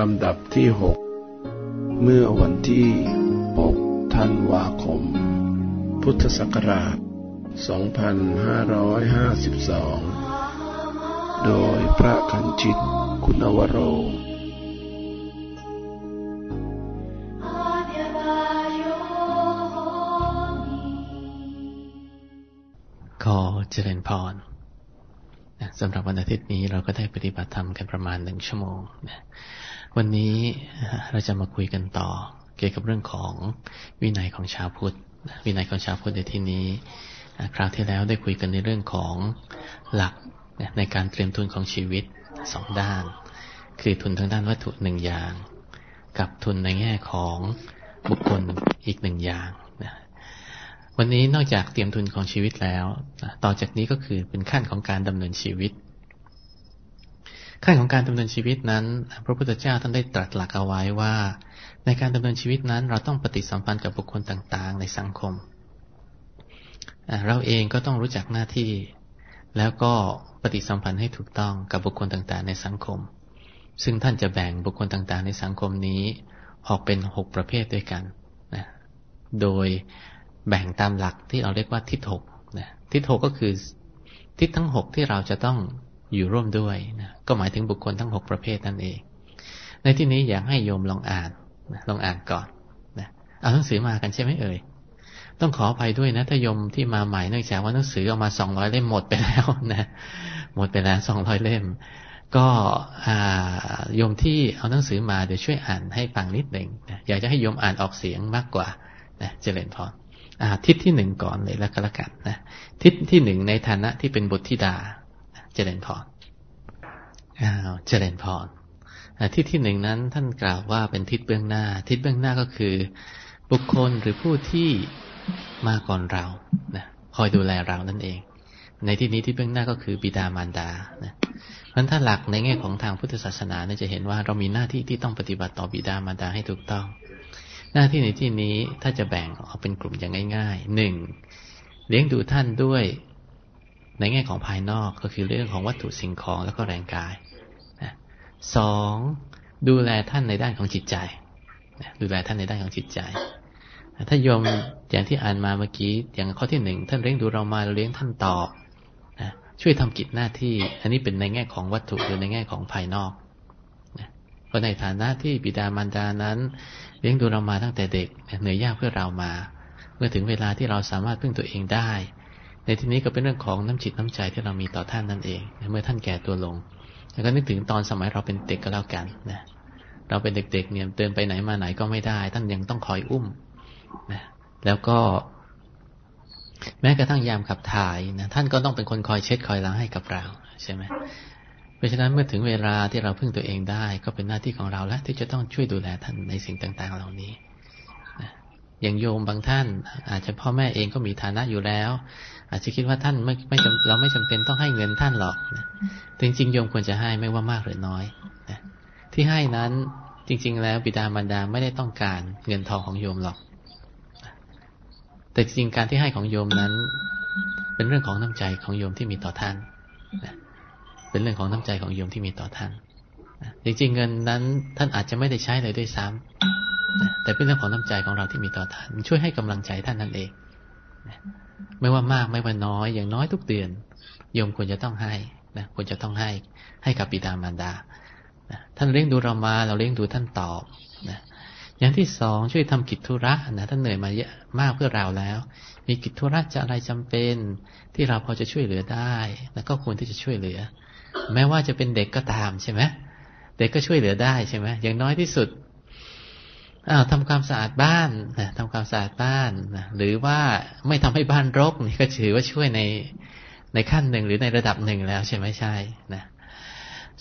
ลำดับที่หกเมื่อวันที่ 6 ธันวาคม พุทธศักราช 2552 โดยพระคันชิตคุณวโร ขอเจริญพรสำหรับวันอาทิตย์นี้เราก็ได้ปฏิบัติธรรมกันประมาณหนึ่งชั่วโมงนะ วันนี้เราจะมาคุยกันต่อ เกี่ยวกับเรื่องของวินัยของชาวพุทธ วินัยของชาวพุทธในที่นี้ คราวที่แล้วได้คุยกันในเรื่องของหลักในการเตรียมทุนของชีวิตสองด้าน คือทุนทางด้านวัตถุหนึ่งอย่าง กับทุนในแง่ของบุคคลอีกหนึ่งอย่างวันนี้นอกจากเตรียมทุนของชีวิตแล้ว ต่อจากนี้ก็คือเป็นขั้นของการดำเนินชีวิต ขั้นของการดำเนินชีวิตนั้น พระพุทธเจ้าท่านได้ตรัสหลักเอาไว้ว่า ในการดำเนินชีวิตนั้น เราต้องปฏิสัมพันธ์กับบุคคลต่าง ๆ ในสังคม เราเองก็ต้องรู้จักหน้าที่ แล้วก็ปฏิสัมพันธ์ให้ถูกต้องกับบุคคลต่าง ๆ ในสังคม ซึ่งท่านจะแบ่งบุคคลต่าง ๆ ในสังคมนี้ออกเป็นหกประเภทด้วยกันนะโดยแบ่งตามหลักที่เราเรียกว่าทิศหกนะทิศหกก็คือทิศทั้งหกที่เราจะต้อง อยู่ร่วมด้วยนะก็หมายถึงบุคคลทั้งหกประเภทนั่นเอง ในที่นี้อยากให้โยมลองอ่านนะลองอ่านก่อนนะเอาหนังสือมากันใช่ไหมเอ่ยต้องขออภัยด้วยนะถ้าโยมที่มาใหม่เนื่องจากว่าหนังสือออกมาสองร้อยเล่มหมดไปแล้วนะหมดไปแล้วสองร้อยเล่ม ก็โยมที่เอาหนังสือมาเดี๋ยวช่วยอ่านให้ฟังนิดหนึ่งนะอยากจะให้โยมอ่านออกเสียงมากกว่านะเจริญพรทิศที่หนึ่งก่อนเลยแล้วก็แล้วกันนะทิศที่หนึ่งในฐานะที่เป็นบุตรธิดา เจริญพรอ้าวเจริญพรทิศที่หนึ่งนั้นท่านกล่าวว่าเป็นทิศเบื้องหน้า ทิศเบื้องหน้าก็คือ บุคคลหรือผู้ที่มาก่อนเรานะคอยดูแลเรานั่นเอง ในที่นี้ที่เบื้องหน้าก็คือบิดามารดานะเพราะถ้าหลักในแง่ของทางพุทธศาสนาเนี่ยจะเห็นว่าเรามีหน้าที่ที่ต้องปฏิบัติต่อบิดามารดาให้ถูกต้อง หน้าที่ในที่นี้ถ้าจะแบ่งออกเป็นกลุ่มอย่างง่ายๆหนึ่งเลี้ยงดูท่านด้วย ในแง่ของภายนอกก็คือเรื่องของวัตถุสิ่งของแล้วก็แรงกายสองดูแลท่านในด้านของจิตใจดูแลท่านในด้านของจิตใจถ้าโยมอย่างที่อ่านมาเมื่อกี้อย่างข้อที่หนึ่งท่านเลี้ยงดูเรามาเราเลี้ยงท่านตอบนะช่วยทำกิจหน้าที่ อันนี้เป็นในแง่ของวัตถุหรือในแง่ของภายนอกเพราะในฐานะที่บิดามารดานั้น เลี้ยงดูเรามาตั้งแต่เด็กเหนื่อยยากเพื่อเรามา เมื่อถึงเวลาที่เราสามารถพึ่งตัวเองได้ ในที่นี้ก็เป็นเรื่องของน้ำจิตน้ำใจที่เรามีต่อท่านนั่นเองเมื่อท่านแก่ตัวลง แล้วก็นึกถึงตอนสมัยเราเป็นเด็กก็แล้วกันนะเราเป็นเด็กๆเนี่ยเดินไปไหนมาไหนก็ไม่ได้ ท่านยังต้องคอยอุ้มนะแล้วก็ แม้กระทั่งยามขับถ่ายนะท่านก็ต้องเป็นคนคอยเช็ดคอยล้างให้กับเราใช่ไหมเพราะฉะนั้นเมื่อถึงเวลาที่เราพึ่งตัวเองได้ ก็เป็นหน้าที่ของเราแล้ว ที่จะต้องช่วยดูแลท่านในสิ่งต่าง ๆ เหล่านี้อย่างโยมบางท่าน อาจจะพ่อแม่เองก็มีฐานะอยู่แล้ว อาจจะคิดว่าท่านไม่ไม่เราไม่จำเป็นต้องให้เงินท่านหรอกนะจริงๆโยมควรจะให้ไม่ว่ามากหรือน้อยนะที่ให้นั้นจริง ๆ แล้วบิดามารดาไม่ได้ต้องการเงินทองของโยมหรอก แต่จริงการที่ให้ของโยมนั้น เป็นเรื่องของน้ำใจของโยมที่มีต่อท่านนะเป็นเรื่องของน้ำใจของโยมที่มีต่อท่านจริงๆเงินนั้นท่านอาจจะไม่ได้ใช้เลยด้วยซ้ำแต่เป็นเรื่องของน้ำใจของเราที่มีต่อท่านช่วยให้กำลังใจท่านนั่นเอง ไม่ว่ามากไม่ว่าน้อยอย่างน้อยทุกเดือนโยมควรจะต้องให้นะควรจะต้องให้ให้กับบิดามารดาท่านเลี้ยงดูเรามาเราเลี้ยงดูท่านตอบนะอย่างที่สองช่วยทำกิจธุระนะท่านเหนื่อยมาเยอะมากเพื่อเราแล้ว มีกิจธุระจะอะไรจำเป็นที่เราพอจะช่วยเหลือได้แล้วก็ควรที่จะช่วยเหลือ แม้ว่าจะเป็นเด็กก็ตามใช่ไหมเด็กก็ช่วยเหลือได้ใช่ไหมอย่างน้อยที่สุด อ้าวทำความสะอาดบ้านนะทำความสะอาดบ้านนะหรือว่าไม่ทำให้บ้านรกนี่ก็ถือว่าช่วยในในขั้นหนึ่งหรือในระดับหนึ่งแล้วใช่ไหมใช่นะ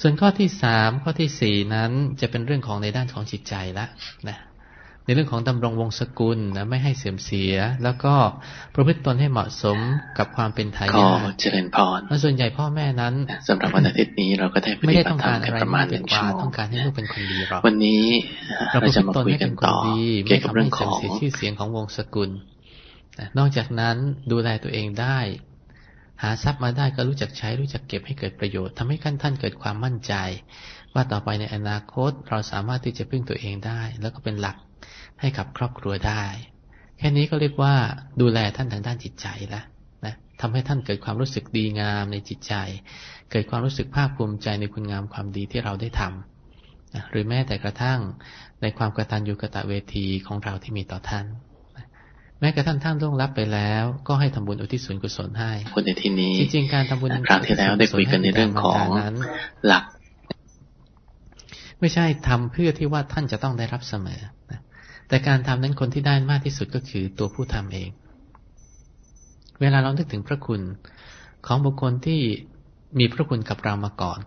ส่วนข้อที่สามข้อที่สี่นั้นจะเป็นเรื่องของในด้านของจิตใจละนะ ในเรื่องของดำรงวงศกุลนะไม่ให้เสื่อมเสีย แล้วก็ประพฤติตนให้เหมาะสมกับความเป็นไทยก็เจริญพรแลส่วนใหญ่พ่อแม่นั้นสำหรับวันอาทิตย์นี้เราก็ได้ไม่ได้ต้องการอะไรประมาณหนึ่งชั่วโมงต้องการให้ลูกเป็นคนดีหรอกวันนี้เราจะมาคุยกันต่อเกี่ยวกับเรื่องของชื่อเสียงของวงศกุลนอกจากนั้นดูแลตัวเองได้ หาทรัพย์มาได้ก็รู้จักใช้รู้จักเก็บให้เกิดประโยชน์ทำให้ขั้นท่านเกิดความมั่นใจ ว่าต่อไปในอนาคตเราสามารถที่จะพึ่งตัวเองได้ แล้วก็เป็นหลัก ให้กับครอบครัวได้ แค่นี้ก็เรียกว่าดูแลท่านทางด้านจิตใจแล้วนะทำให้ท่านเกิดความรู้สึกดีงามในจิตใจ เกิดความรู้สึกภาคภูมิใจในคุณงามความดีที่เราได้ทำนะหรือแม้แต่กระทั่งในความกตัญญูกตเวทีของเราที่มีต่อท่านแม้กระทั่งท่านล่วงลับไปแล้ว ก็ให้ทำบุญอุทิศส่วนกุศลให้คนในที่นี้จริงๆการทำบุญครั้งที่แล้วได้คุยกันในเรื่องของหลัก ไม่ใช่ทำเพื่อที่ว่าท่านจะต้องได้รับเสมอ แต่การทำนั้นคนที่ได้มากที่สุดก็คือตัวผู้ทำเอง เวลาเรานึกถึงพระคุณของบุคคลที่มีพระคุณกับเรามาก่อน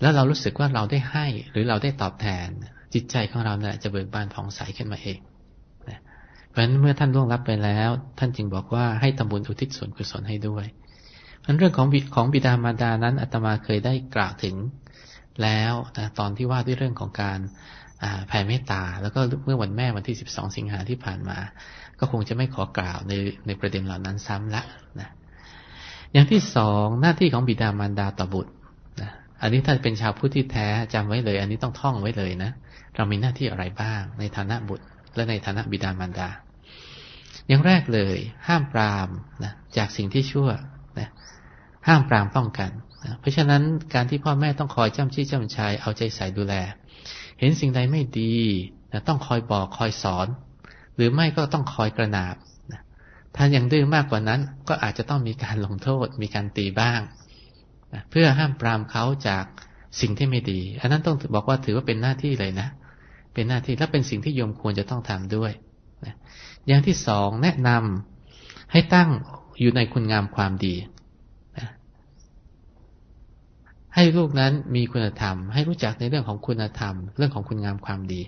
แล้วเรารู้สึกว่าเราได้ให้หรือเราได้ตอบแทน จิตใจของเราเนี่ยจะเบิกบานผ่องใสขึ้นมาเองเพราะฉะนั้นเมื่อท่านล่วงลับไปแล้ว ท่านจึงบอกว่าให้ทำบุญอุทิศส่วนกุศลให้ด้วยเพราะเรื่องของของบิดามารดานั้นอาตมาเคยได้กล่าวถึงแล้วนะตอนที่ว่าด้วยเรื่องของการ แผ่เมตตา แล้วก็เมื่อวันแม่วันที่สิบสองสิงหาที่ผ่านมา ก็คงจะไม่ขอกล่าวในในประเด็นเหล่านั้นซ้ำละนะอย่างที่สองหน้าที่ของบิดามารดาต่อบุตรนะอันนี้ถ้าเป็นชาวพุทธที่แท้จำไว้เลย อันนี้ต้องท่องไว้เลยนะเรามีหน้าที่อะไรบ้าง ในฐานะบุตร และในฐานะบิดามารดา อย่างแรกเลย ห้ามปรามนะจากสิ่งที่ชั่วนะห้ามปรามป้องกันนะเพราะฉะนั้นการที่พ่อแม่ต้องคอยจ้ำชี้จ้ำชายเอาใจใส่ดูแล เห็นสิ่งใดไม่ดีนะต้องคอยบอกคอยสอน หรือไม่ก็ต้องคอยกระนาบนะถ้ายังดื้อมากกว่านั้น ก็อาจจะต้องมีการลงโทษ มีการตีบ้างนะเพื่อห้ามปรามเขาจากสิ่งที่ไม่ดี อันนั้นต้องบอกว่าถือว่าเป็นหน้าที่เลยนะ เป็นหน้าที่และเป็นสิ่งที่โยมควรจะต้องทำด้วยนะอย่างที่สองแนะนำให้ตั้งอยู่ในคุณงามความดี ให้ลูกนั้นมีคุณธรรม ให้รู้จักในเรื่องของคุณธรรม เรื่องของคุณงามความดี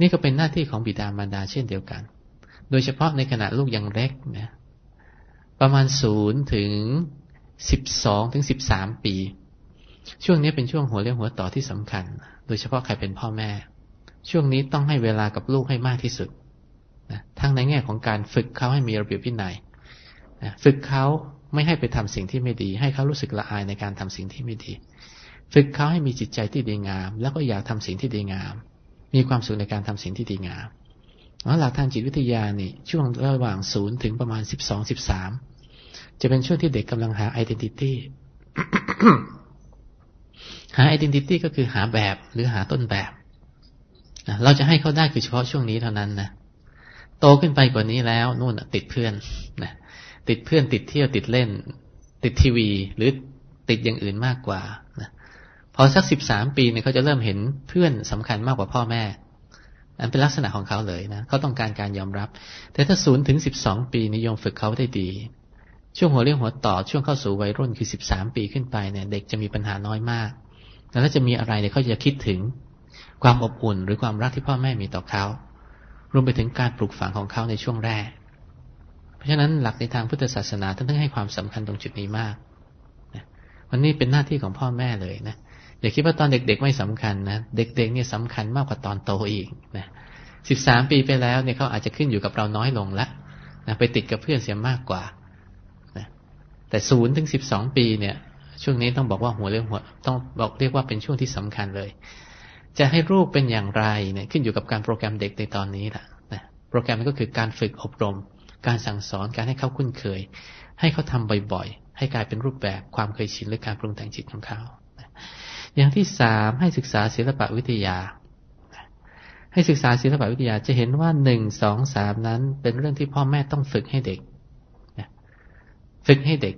นี่ก็เป็นหน้าที่ของบิดามารดาเช่นเดียวกัน โดยเฉพาะในขณะลูกยังเล็กนะประมาณศูนย์ถึงสิบสองถึงสิบสามปี ช่วงนี้เป็นช่วงหัวเรี่ยวหัวต่อที่สำคัญ โดยเฉพาะใครเป็นพ่อแม่ ช่วงนี้ต้องให้เวลากับลูกให้มากที่สุดนะทั้งในแง่ของการฝึกเขาให้มีระเบียบวินัยนะฝึกเขา ไม่ให้ไปทำสิ่งที่ไม่ดี ให้เขารู้สึกละอายในการทำสิ่งที่ไม่ดี ฝึกเขาให้มีจิตใจที่ดีงาม แล้วก็อยากทำสิ่งที่ดีงาม มีความสุขในการทำสิ่งที่ดีงามหลักทางจิตวิทยานี่ช่วงระหว่างศูนย์ถึงประมาณสิบสองสิบสามจะเป็นช่วงที่เด็กกำลังหา identity หา identity ก็คือหาแบบหรือหาต้นแบบเราจะให้เขาได้คือเฉพาะช่วงนี้เท่านั้นนะโตขึ้นไปกว่านี้แล้วนู่นติดเพื่อนนะ ติดเพื่อนติดเที่ยวติดเล่น ติดทีวี หรือติดอย่างอื่นมากกว่านะพอสักสิบสามปีเนี่ยเขาจะเริ่มเห็นเพื่อนสำคัญมากกว่าพ่อแม่ อันเป็นลักษณะของเขาเลยนะเขาต้องการการยอมรับ แต่ถ้าศูนย์ถึงสิบสองปีนิยมฝึกเขาได้ดี ช่วงหัวเรี่ยวหัวต่อช่วงเข้าสู่วัยรุ่นคือสิบสามปีขึ้นไปเนี่ย เด็กจะมีปัญหาน้อยมาก แล้วถ้าจะมีอะไรเนี่ยเขาจะคิดถึงความอบอุ่น หรือความรักที่พ่อแม่มีต่อเขารวมไปถึงการปลูกฝังของเขาในช่วงแรก เพราะฉะนั้นหลักในทางพุทธศาสนาท่านต้องให้ความสำคัญตรงจุดนี้มากนะวันนี้เป็นหน้าที่ของพ่อแม่เลยนะอย่าคิดว่าตอนเด็ก ๆ ไม่สำคัญนะเด็ก ๆ เนี่ยสำคัญมากกว่าตอนโตอีกนะสิบสามปีไปแล้วเนี่ยเขาอาจจะขึ้นอยู่กับเราน้อยลงละนะไปติดกับเพื่อนเสียมากกว่านะแต่ศูนย์ถึงสิบสองปีเนี่ย ช่วงนี้ต้องบอกว่าหัวเรื่องหัว ต้องบอกเรียกว่าเป็นช่วงที่สำคัญเลย จะให้รูปเป็นอย่างไรเนี่ยขึ้นอยู่กับการโปรแกรมเด็กในตอนนี้แหละนะโปรแกรมมันก็คือการฝึกอบรม การสั่งสอนการให้เขาคุ้นเคย ให้เขาทำบ่อยๆ ให้กลายเป็นรูปแบบความเคยชินหรือการปรุงแต่งจิตของเขา อย่างที่สามให้ศึกษาศิลปะวิทยา ให้ศึกษาศิลปะวิทยาจะเห็นว่าหนึ่งสองสามนั้น เป็นเรื่องที่พ่อแม่ต้องฝึกให้เด็กฝึกให้เด็ก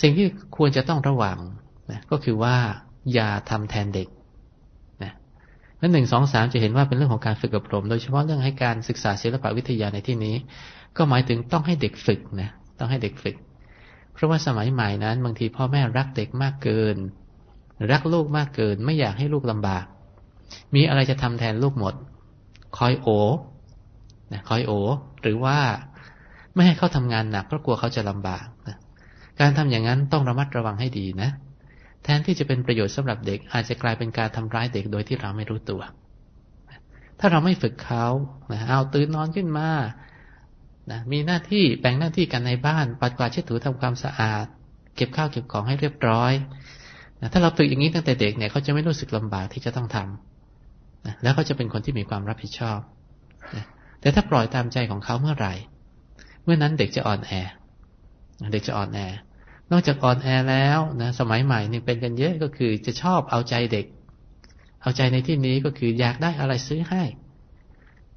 สิ่งที่ควรจะต้องระวังก็คือว่าอย่าทำแทนเด็ก นั้นหนึ่งสองสามจะเห็นว่าเป็นเรื่องของการฝึกอบรม โดยเฉพาะเรื่องให้การศึกษาศิลปวิทยาในที่นี้ ก็หมายถึงต้องให้เด็กฝึกนะต้องให้เด็กฝึก เพราะว่าสมัยใหม่นั้น บางทีพ่อแม่รักเด็กมากเกิน รักลูกมากเกิน ไม่อยากให้ลูกลำบาก มีอะไรจะทำแทนลูกหมด คอยโอนะคอยโอ หรือว่าไม่ให้เขาทำงานหนักเพราะกลัวเขาจะลำบากนะการทำอย่างนั้นต้องระมัดระวังให้ดีนะ แทนที่จะเป็นประโยชน์สำหรับเด็ก อาจจะกลายเป็นการทำร้ายเด็กโดยที่เราไม่รู้ตัว ถ้าเราไม่ฝึกเขาเอาตื่นนอนขึ้นมานะมีหน้าที่แบ่งหน้าที่กันในบ้าน ปัดกวาดเช็ดถูทำความสะอาด เก็บข้าวเก็บของให้เรียบร้อยนะถ้าเราฝึกอย่างนี้ตั้งแต่เด็กเนี่ยเขาจะไม่รู้สึกลำบากที่จะต้องทำนะแล้วเขาจะเป็นคนที่มีความรับผิดชอบนะแต่ถ้าปล่อยตามใจของเขาเมื่อไหร่ เมื่อนั้นเด็กจะอ่อนแอ เด็กจะอ่อนแอ นอกจากอ่อนแอแล้วนะสมัยใหม่นี่เป็นกันเยอะก็คือจะชอบเอาใจเด็ก เอาใจในที่นี้ก็คืออยากได้อะไรซื้อให้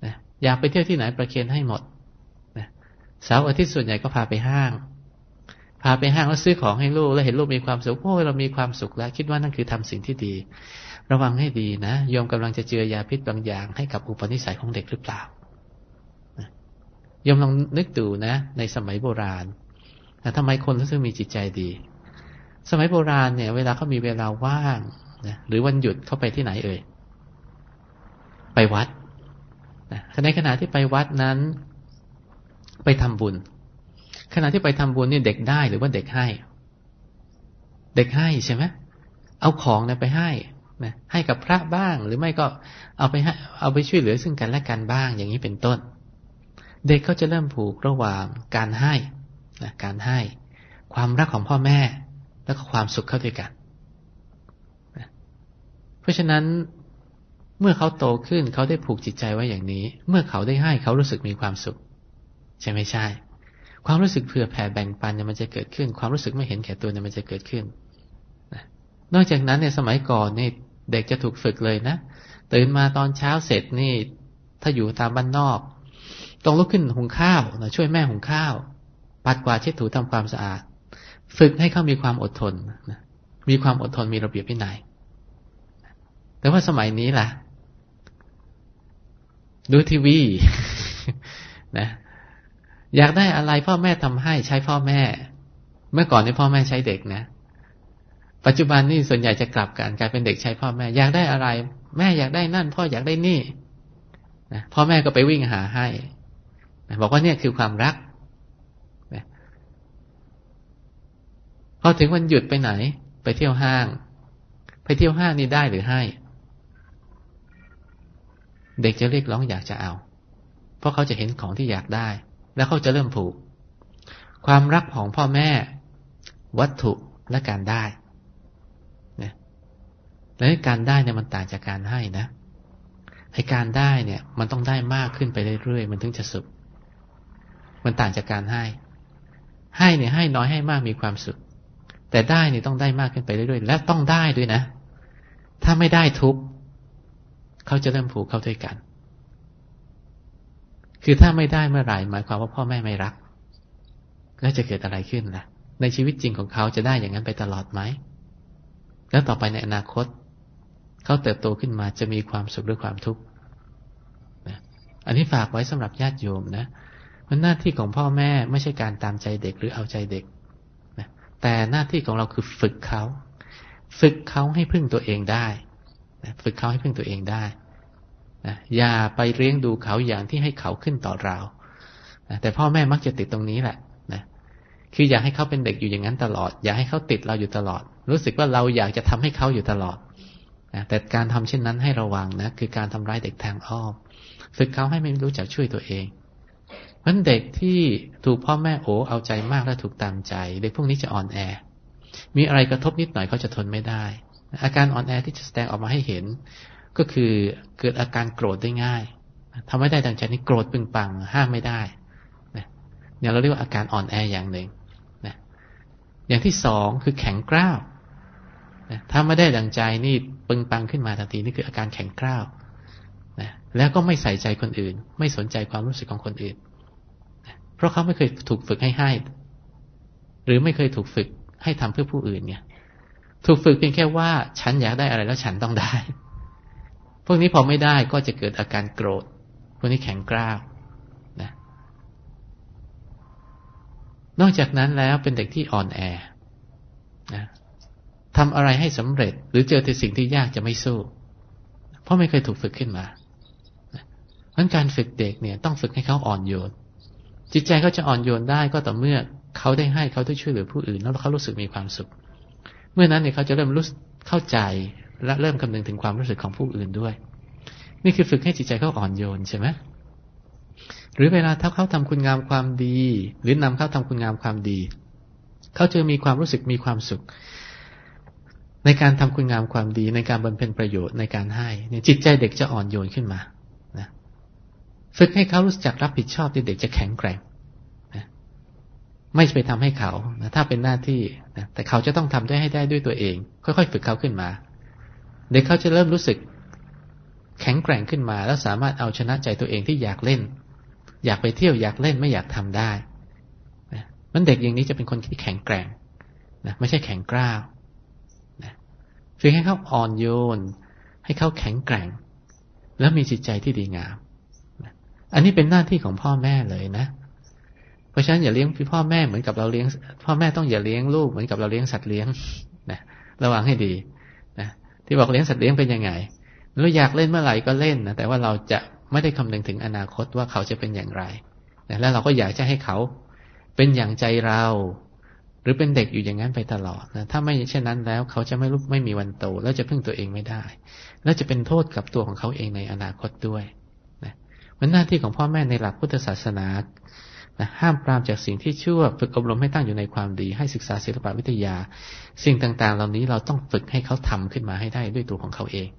นะอยากไปเที่ยวที่ไหนประเคนให้หมดนะเสาร์อาทิตย์ส่วนใหญ่ก็พาไปห้าง พาไปห้างแล้วซื้อของให้ลูกแล้วเห็นลูกมีความสุขโอ้ยเรามีความสุขแล้ว คิดว่านั่นคือทำสิ่งที่ดี ระวังให้ดีนะโยมกำลังจะเจือยาพิษบางอย่างให้กับอุปนิสัยของเด็กหรือเปล่าโยมลองนึกดูนะ ในสมัยโบราณ แต่ทำไมคนถึงมีจิตใจดี สมัยโบราณเนี่ย เวลาเขามีเวลาว่างนะหรือวันหยุดเขาไปที่ไหนเอ่ย ไปวัดนะในขณะที่ไปวัดนั้น ไปทำบุญ ขณะที่ไปทำบุญนี่เด็กได้หรือว่าเด็กให้ เด็กให้ใช่ไหมเอาของเนี่ยไปให้นะให้กับพระบ้าง หรือไม่ก็เอาไปให้เอาไปช่วยเหลือซึ่งกันและกันบ้าง อย่างนี้เป็นต้น เด็กเขาจะเริ่มผูกระหว่างการให้ นะการให้ ความรักของพ่อแม่ แล้วก็ความสุขเข้าด้วยกันนะเพราะฉะนั้นเมื่อเขาโตขึ้นเขาได้ผูกจิตใจไว้อย่างนี้ เมื่อเขาได้ให้เขารู้สึกมีความสุข ใช่ไม่ใช่ ความรู้สึกเผื่อแผ่แบ่งปันเนี่ยมันจะเกิดขึ้น ความรู้สึกไม่เห็นแก่ตัวเนี่ยมันจะเกิดขึ้นนะนอกจากนั้นในสมัยก่อนนี่เด็กจะถูกฝึกเลยนะตื่นมาตอนเช้าเสร็จนี่ ถ้าอยู่ตามบ้านนอก ต้องลุกขึ้นหุงข้าวนะช่วยแม่หุงข้าว ปัดกวาดเช็ดถูทำความสะอาด ฝึกให้เขามีความอดทนนะมีความอดทนมีระเบียบวินัยแต่ว่าสมัยนี้ล่ะ ดูทีวี นะ อยากได้อะไรพ่อแม่ทำให้ใช้พ่อแม่ เมื่อก่อนนี่พ่อแม่ใช้เด็กนะปัจจุบันนี่ส่วนใหญ่จะกลับกันกลายเป็นเด็กใช้พ่อแม่ อยากได้อะไร แม่อยากได้นั่น พ่ออยากได้นี่นะพ่อแม่ก็ไปวิ่งหาให้นะบอกว่าเนี่ยคือความรักนะ พอถึงวันหยุดไปไหน ไปเที่ยวห้าง ไปเที่ยวห้างนี่ได้หรือให้ เด็กจะเรียกร้องอยากจะเอา เพราะเขาจะเห็นของที่อยากได้ แล้วเขาจะเริ่มผูก ความรักของพ่อแม่ วัตถุและการได้และการได้เนี่ยมันต่างจากการให้นะไอการได้เนี่ย มันต้องได้มากขึ้นไปเรื่อยๆมันถึงจะสุข มันต่างจากการให้ ให้เนี่ยให้น้อยให้มากมีความสุข แต่ได้เนี่ยต้องได้มากขึ้นไปเรื่อยๆ และต้องได้ด้วยนะ ถ้าไม่ได้ทุกเขาจะเริ่มผูกเข้าด้วยกัน คือถ้าไม่ได้เมื่อไหร่หมายความว่าพ่อแม่ไม่รัก แล้วจะเกิดอะไรขึ้นล่ะ ในชีวิตจริงของเขาจะได้อย่างนั้นไปตลอดไหม แล้วต่อไปในอนาคต เขาเติบโตขึ้นมาจะมีความสุขหรือความทุกข์นะอันนี้ฝากไว้สำหรับญาติโยมนะมันหน้าที่ของพ่อแม่ไม่ใช่การตามใจเด็กหรือเอาใจเด็ก แต่หน้าที่ของเราคือฝึกเขาฝึกเขาให้พึ่งตัวเองได้ฝึกเขาให้พึ่งตัวเองได้นะอย่าไปเลี้ยงดูเขาอย่างที่ให้เขาขึ้นต่อเรานะแต่พ่อแม่มักจะติดตรงนี้แหละนะคืออยากให้เขาเป็นเด็กอยู่อย่างนั้นตลอด อยากให้เขาติดเราอยู่ตลอด รู้สึกว่าเราอยากจะทำให้เขาอยู่ตลอดนะแต่การทำเช่นนั้นให้ระวังนะคือการทำร้ายเด็กทางอ้อมฝึกเขาให้ไม่รู้จักช่วยตัวเอง เพราะเด็กที่ถูกพ่อแม่โอเอาใจมากและถูกตามใจ เด็กพวกนี้จะอ่อนแอ มีอะไรกระทบนิดหน่อยเขาจะทนไม่ได้ อาการอ่อนแอที่จะแสดงออกมาให้เห็น ก็คือเกิดอาการโกรธได้ง่ายทำไม่ได้ดังใจนี่โกรธปึงปังห้ามไม่ได้เนี่ยเราเรียกว่าอาการอ่อนแออย่างหนึ่งนะอย่างที่สองคือแข็งกร้าวถ้าไม่ได้ดังใจนี่ปึงปังขึ้นมาทันทีนี่คืออาการแข็งกร้าวนะแล้วก็ไม่ใส่ใจคนอื่น ไม่สนใจความรู้สึกของคนอื่น เพราะเขาไม่เคยถูกฝึกให้ให้ หรือไม่เคยถูกฝึกให้ทำเพื่อผู้อื่นเนี่ยถูกฝึกเพียงแค่ว่า ฉันอยากได้อะไรแล้วฉันต้องได้ พวกนี้พอไม่ได้ก็จะเกิดอาการโกรธ พวกนี้แข็งกร้าวนะ นอกจากนั้นแล้วเป็นเด็กที่อ่อนแอนะทำอะไรให้สำเร็จ หรือเจอแต่สิ่งที่ยากจะไม่สู้ เพราะไม่เคยถูกฝึกขึ้นมาเพราะการฝึกเด็กเนี่ย ต้องฝึกให้เขาอ่อนโยน จิตใจเขาจะอ่อนโยนได้ก็ต่อเมื่อเขาได้ให้เขาได้ช่วยเหลือผู้อื่น แล้วเขารู้สึกมีความสุข เมื่อนั้นเนี่ยเขาจะเริ่มรู้เข้าใจและเริ่มคำนึงถึงความรู้สึกของผู้อื่นด้วย นี่คือฝึกให้จิตใจเขาอ่อนโยนใช่ไหมหรือเวลาถ้าเขาทำคุณงามความดี หรือนำเขาทำคุณงามความดี เขาจะมีความรู้สึกมีความสุข ในการทำคุณงามความดีในการบำเพ็ญประโยชน์ในการให้เนี่ยจิตใจเด็กจะอ่อนโยนขึ้นมา ฝึกให้เขารู้จักรับผิดชอบที่เด็กจะแข็งแกร่งนะไม่ไปทำให้เขานะถ้าเป็นหน้าที่นะแต่เขาจะต้องทำได้ให้ได้ด้วยตัวเอง ค่อยๆ ฝึกเขาขึ้นมา เด็กเขาจะเริ่มรู้สึกแข็งแกร่งขึ้นมา แล้วสามารถเอาชนะใจตัวเองที่อยากเล่น อยากไปเที่ยวอยากเล่นไม่อยากทำได้นะมันเด็กอย่างนี้จะเป็นคนที่แข็งแกร่งนะไม่ใช่แข็งกร้าวนะฝึกให้เขาอ่อนโยน ให้เขาแข็งแกร่ง แล้วมีจิตใจที่ดีงาม อันนี้เป็นหน้าที่ของพ่อแม่เลยนะ เพราะฉะนั้นอย่าเลี้ยงพี่พ่อแม่เหมือนกับเราเลี้ยง พ่อแม่ต้องอย่าเลี้ยงลูกเหมือนกับเราเลี้ยงสัตว์เลี้ยงนะระวังให้ดีนะที่บอกเลี้ยงสัตว์เลี้ยงเป็นยังไงเราอยากเล่นเมื่อไหร่ก็เล่นนะแต่ว่าเราจะไม่ได้คำนึงถึงอนาคตว่าเขาจะเป็นอย่างไรนะแล้วเราก็อยากจะให้เขาเป็นอย่างใจเรา หรือเป็นเด็กอยู่อย่างนั้นไปตลอดนะถ้าไม่เช่นนั้นแล้ว เขาจะไม่รู้ไม่มีวันโต แล้วจะพึ่งตัวเองไม่ได้ แล้วจะเป็นโทษกับตัวของเขาเองในอนาคตด้วย มันหน้าที่ของพ่อแม่ในหลักพุทธศาสนานะห้ามปรามจากสิ่งที่ชั่วฝึกอบรมให้ตั้งอยู่ในความดี ให้ศึกษาศิลปวิทยา สิ่งต่าง ๆ เหล่านี้เราต้องฝึกให้เขาทำขึ้นมาให้ได้ด้วยตัวของเขาเอง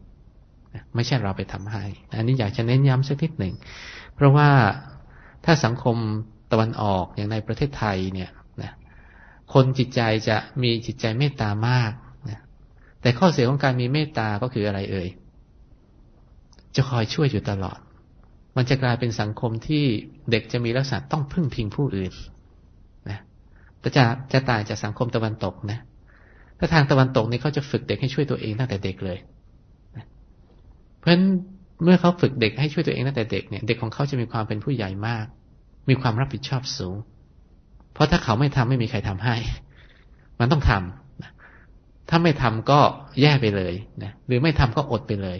ไม่ใช่เราไปทำให้ อันนี้อยากจะเน้นย้ำสักนิดหนึ่ง เพราะว่าถ้าสังคมตะวันออกอย่างในประเทศไทยเนี่ยนะคนจิตใจจะมีจิตใจเมตตามากนะแต่ข้อเสียของการมีเมตตาก็คืออะไรเอ่ย จะคอยช่วยอยู่ตลอด มันจะกลายเป็นสังคมที่เด็กจะมีลักษณะต้องพึ่งพิงผู้อื่นนะแต่จะจะต่างจากสังคมตะวันตกนะถ้าทางตะวันตกนี่เขาจะฝึกเด็กให้ช่วยตัวเองตั้งแต่เด็กเลยเพราะฉะนั้นเมื่อเขาฝึกเด็กให้ช่วยตัวเองตั้งแต่เด็กเนี่ย เด็กของเขาจะมีความเป็นผู้ใหญ่มาก มีความรับผิดชอบสูง เพราะถ้าเขาไม่ทำไม่มีใครทำให้ มันต้องทำถ้าไม่ทำก็แย่ไปเลยนะหรือไม่ทำก็อดไปเลย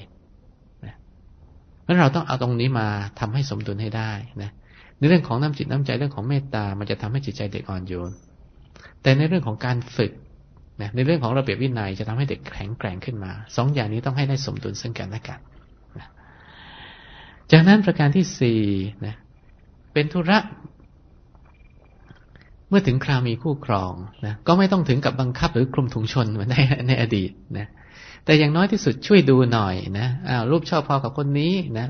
เพราะเราต้องเอาตรงนี้มาทำให้สมดุลให้ได้นะในเรื่องของน้ำจิตน้ำใจเรื่องของเมตตา มันจะทำให้จิตใจเด็กอ่อนโยน แต่ในเรื่องของการฝึกนะในเรื่องของระเบียบวินัยจะทำให้เด็กแข็งแกร่งขึ้นมา สองอย่างนี้ต้องให้ได้สมดุลซึ่งกันและกันนะจากนั้นประการที่สี่นะเป็นธุระ เมื่อถึงคราวมีคู่ครองนะก็ไม่ต้องถึงกับบังคับหรือคลุมถุงชนเหมือนในในอดีตนะ แต่อย่างน้อยที่สุดช่วยดูหน่อยนะอ้าวรูปชอบพอกับคนนี้นะ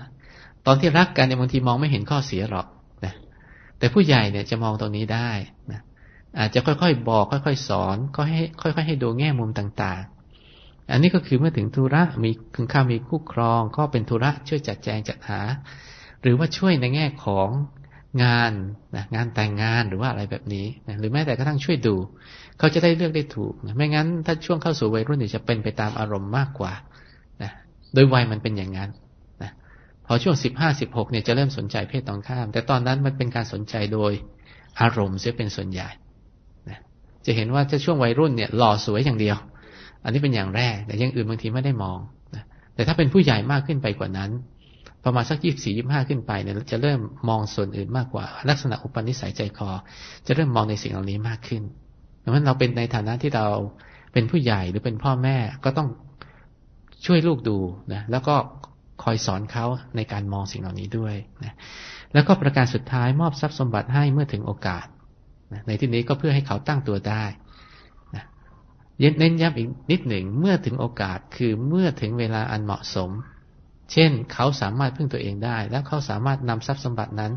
ตอนที่รักกันเนี่ยบางทีมองไม่เห็นข้อเสียหรอกนะ แต่ผู้ใหญ่เนี่ยจะมองตรงนี้ได้นะอาจจะค่อยๆบอก ค่อยๆสอนก็ให้ค่อย ๆ ให้ดูแง่มุมต่างๆ อันนี้ก็คือเมื่อถึงธุระมีคุณค่ามีคู่ครอง ก็เป็นธุระช่วยจัดแจงจัดหา หรือว่าช่วยในแง่ของงานนะงานแต่งงานหรือว่าอะไรแบบนี้นะหรือแม้แต่กระทั่งช่วยดู เขาจะได้เลือกได้ถูกนะไม่งั้น ถ้าช่วงเข้าสู่วัยรุ่นเนี่ยจะเป็นไปตามอารมณ์มากกว่านะโดยวัยมันเป็นอย่างนั้นนะพอช่วงสิบห้าสิบหกเนี่ยจะเริ่มสนใจเพศตรงข้าม แต่ตอนนั้นมันเป็นการสนใจโดยอารมณ์เสียเป็นส่วนใหญ่จะเห็นว่าจะช่วงวัยรุ่นเนี่ยหล่อสวยอย่างเดียว อันนี้เป็นอย่างแรก แต่ยังอื่นบางทีไม่ได้มองนะแต่ถ้าเป็นผู้ใหญ่มากขึ้นไปกว่านั้นประมาณสักยี่สี่ยี่ห้าขึ้นไปเนี่ยจะเริ่มมองส่วนอื่นมากกว่า ลักษณะอุปนิสัยใจคอ จะเริ่มมองในสิ่งเหล่านี้มากขึ้น ดังนั้นเราเป็นในฐานะที่เราเป็นผู้ใหญ่หรือเป็นพ่อแม่ก็ต้องช่วยลูกดูนะแล้วก็คอยสอนเขาในการมองสิ่งเหล่านี้ด้วยนะแล้วก็ประการสุดท้ายมอบทรัพย์สมบัติให้เมื่อถึงโอกาสนะในที่นี้ก็เพื่อให้เขาตั้งตัวได้นะเน้นย้ำอีกนิดหนึ่งเมื่อถึงโอกาสคือเมื่อถึงเวลาอันเหมาะสม เช่น เขาสามารถพึ่งตัวเองได้ แล้วเขาสามารถนำทรัพย์สมบัตินั้น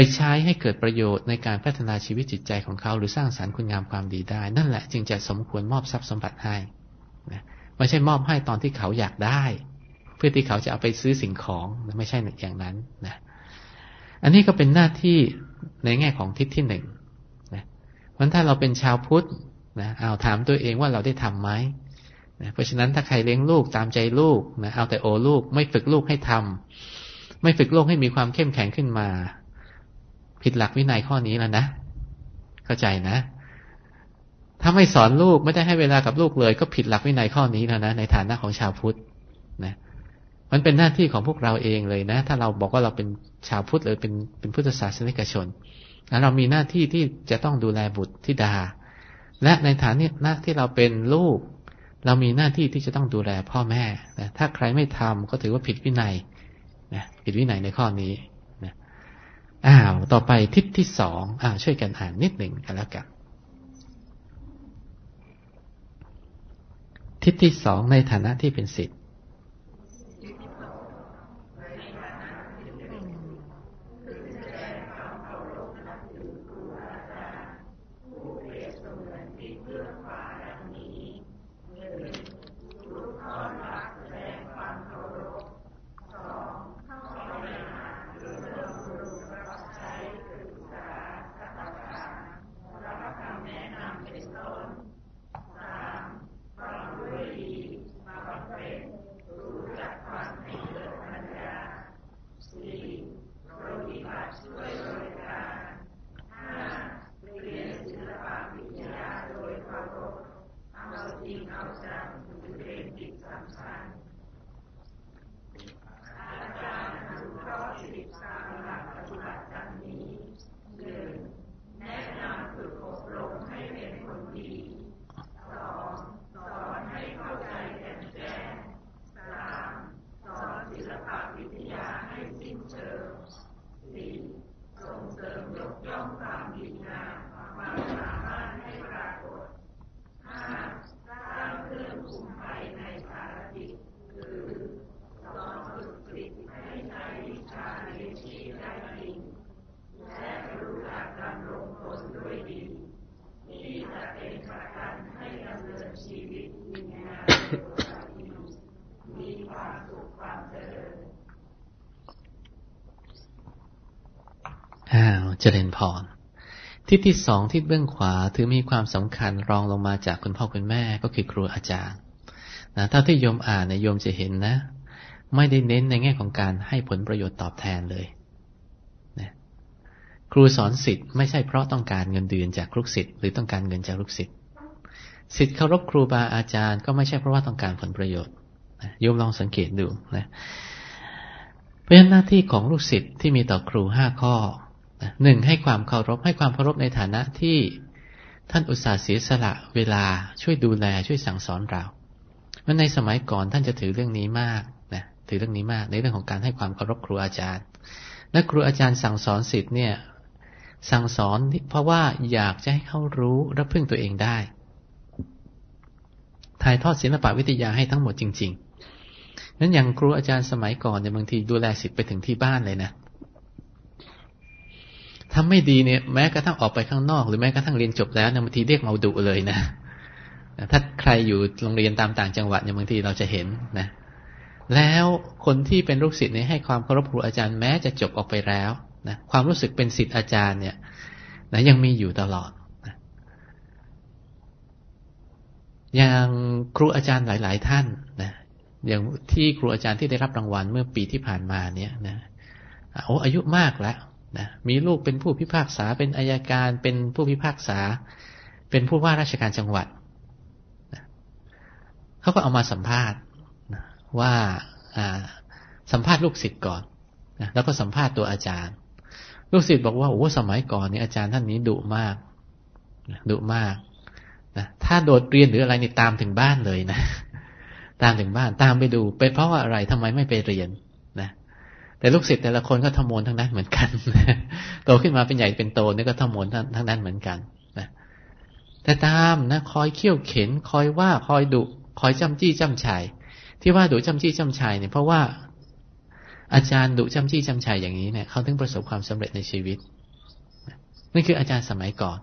ไปใช้ให้เกิดประโยชน์ในการพัฒนาชีวิตจิตใจของเขาหรือสร้างสารรค์คุณงามความดีได้ นั่นแหละจึงจะสมควรมอบทรัพย์สมบัติให้นะไม่ใช่มอบให้ตอนที่เขาอยากได้ เพื่อที่เขาจะเอาไปซื้อสิ่งของไม่ใช่อย่างนั้นนะอันนี้ก็เป็นหน้าที่ในแง่ของทิศที่หนึ่งพราะถ้าเราเป็นชาวพุทธนะเอาถามตัวเองว่าเราได้ทํำไหมนะเพราะฉะนั้นถ้าใครเลี้ยงลูกตามใจลูกนะเอาแต่โอลูก ไม่ฝึกลูกให้ทำไม่ฝึกลูกให้มีความเข้มแข็งขึ้นมา ผิดหลักวินัยข้อนี้แล้วนะ เข้าใจนะ ถ้าไม่สอนลูกไม่ได้ให้เวลากับลูกเลย ก็ผิดหลักวินัยข้อนี้แล้วนะในฐานะของชาวพุทธนะมันเป็นหน้าที่ของพวกเราเองเลยนะ ถ้าเราบอกว่าเราเป็นชาวพุทธหรือเป็นเป็นพุทธศาสนิกชนเรามีหน้าที่ที่จะต้องดูแลบุตรธิดา และในฐานนี้หน้าที่เราเป็นลูก เรามีหน้าที่ที่จะต้องดูแลพ่อแม่นะถ้าใครไม่ทำก็ถือว่าผิดวินัยนะผิดวินัยในข้อนี้ อ้าว ต่อไปทิศที่สองอ่าช่วยกันอ่านนิดหนึ่งกันแล้วกัน ทิศที่สองในฐานะที่เป็นสิทธิ เจริญพร ทิศที่สองทิศเบื้องขวาถือมีความสำคัญรองลงมาจากคุณพ่อคุณแม่ก็คือครูอาจารย์นะถ้าที่โยมอ่านเนี่ยโยมจะเห็นนะ ไม่ได้เน้นในแง่ของการให้ผลประโยชน์ตอบแทนเลยนะครูสอนสิทธิ์ไม่ใช่เพราะต้องการเงินเดือนจากลูกศิษย์หรือต้องการเงินจากลูกศิษย์สิทธิ์เคารพครูบาอาจารย์ก็ไม่ใช่เพราะว่าต้องการผลประโยชน์นะโยมลองสังเกตดูนะเพราะฉะนั้นหน้าที่ของลูกศิษย์ที่มีต่อครูห้าข้อ หนึ่งให้ความเคารพให้ความเคารพในฐานะที่ท่านอุตส่าห์เสียสละเวลาช่วยดูแลช่วยสั่งสอนเรามันในสมัยก่อนท่านจะถือเรื่องนี้มากนะถือเรื่องนี้มากในเรื่องของการให้ความเคารพครูอาจารย์ และครูอาจารย์สั่งสอนสิทธิ์เนี่ย สั่งสอนเพราะว่าอยากจะให้เขารู้และพึ่งตัวเองได้ ถ่ายทอดศิลปะวิทยาให้ทั้งหมดจริง ๆ นั้นอย่างครูอาจารย์สมัยก่อนเนี่ยบางทีดูแลสิทธิ์ไปถึงที่บ้านเลยนะ ทำไม่ดีเนี่ย แม้กระทั่งออกไปข้างนอก หรือแม้กระทั่งเรียนจบแล้วเนี่ยบางทีเรียกมาดุเลยนะถ้าใครอยู่โรงเรียนตามต่างจังหวัดเนี่ยบางทีเราจะเห็นนะ แล้วคนที่เป็นลูกศิษย์เนี่ยให้ความเคารพครูอาจารย์แม้จะจบออกไปแล้วนะความรู้สึกเป็นศิษย์อาจารย์เนี่ยนะยังมีอยู่ตลอดนะอย่างครูอาจารย์หลาย ๆ ท่านนะอย่างที่ครูอาจารย์ที่ได้รับรางวัลเมื่อปีที่ผ่านมาเนี่ยนะโอ้อายุมากแล้ว นะมีลูกเป็นผู้พิพากษาเป็นอายการเป็นผู้พิพากษา เป็นผู้ว่าราชการจังหวัดนะเขาก็เอามาสัมภาษณ์นะว่าสัมภาษณ์ลูกศิษย์ก่อนนะแล้วก็สัมภาษณ์ตัวอาจารย์ ลูกศิษย์บอกว่าโอ้สมัยก่อนเนี่ยอาจารย์ท่านนี้ดุมากดุมากนะถ้าโดดเรียนหรืออะไรนี่ตามถึงบ้านเลยนะ ตามถึงบ้านตามไปดูเป็นเพราะว่าอะไรทำไมไม่ไปเรียน แต่ลูกศิษย์แต่ละคนก็ทำมนทั้งนั้นเหมือนกันโตขึ้นมาเป็นใหญ่เป็นโตนี่ก็ทำมนทั้งนั้นเหมือนกันนะแต่ตามนะคอยเขี่ยวเข็น คอยว่าคอยดุคอยจำจี้จำชัยที่ว่าดุจำจี้จำชัยเนี่ยเพราะว่าอาจารย์ดุจำจี้จำชัยอย่างนี้เนี่ยเขาถึงประสบความสำเร็จในชีวิตนั่นคืออาจารย์สมัยก่อน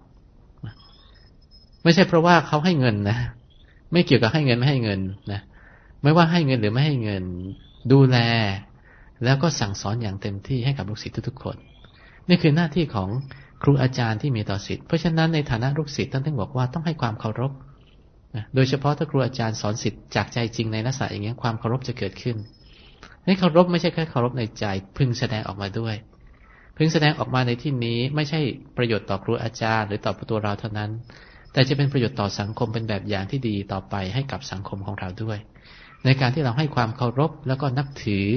ไม่ใช่เพราะว่าเขาให้เงินนะไม่เกี่ยวกับให้เงินไม่ให้เงินนะไม่ว่าให้เงินหรือไม่ให้เงิน ดูแล แล้วก็สั่งสอนอย่างเต็มที่ให้กับลูกศิษย์ทุกๆคน นี่คือหน้าที่ของครูอาจารย์ที่มีต่อศิษย์เพราะฉะนั้นในฐานะลูกศิษย์ท่านต้องบอกว่าต้องให้ความเคารพโดยเฉพาะถ้าครูอาจารย์สอนศิษย์จากใจจริงในลักษณะอย่างนี้ความเคารพจะเกิดขึ้นในเคารพไม่ใช่แค่เคารพในใจพึงแสดงออกมาด้วย พึงแสดงออกมาในที่นี้ไม่ใช่ประโยชน์ต่อครูอาจารย์ หรือต่อตัวเราเท่านั้น แต่จะเป็นประโยชน์ต่อสังคมเป็นแบบอย่างที่ดีต่อไปให้กับสังคมของเราด้วย ในการที่เราให้ความเคารพแล้วก็นับถือ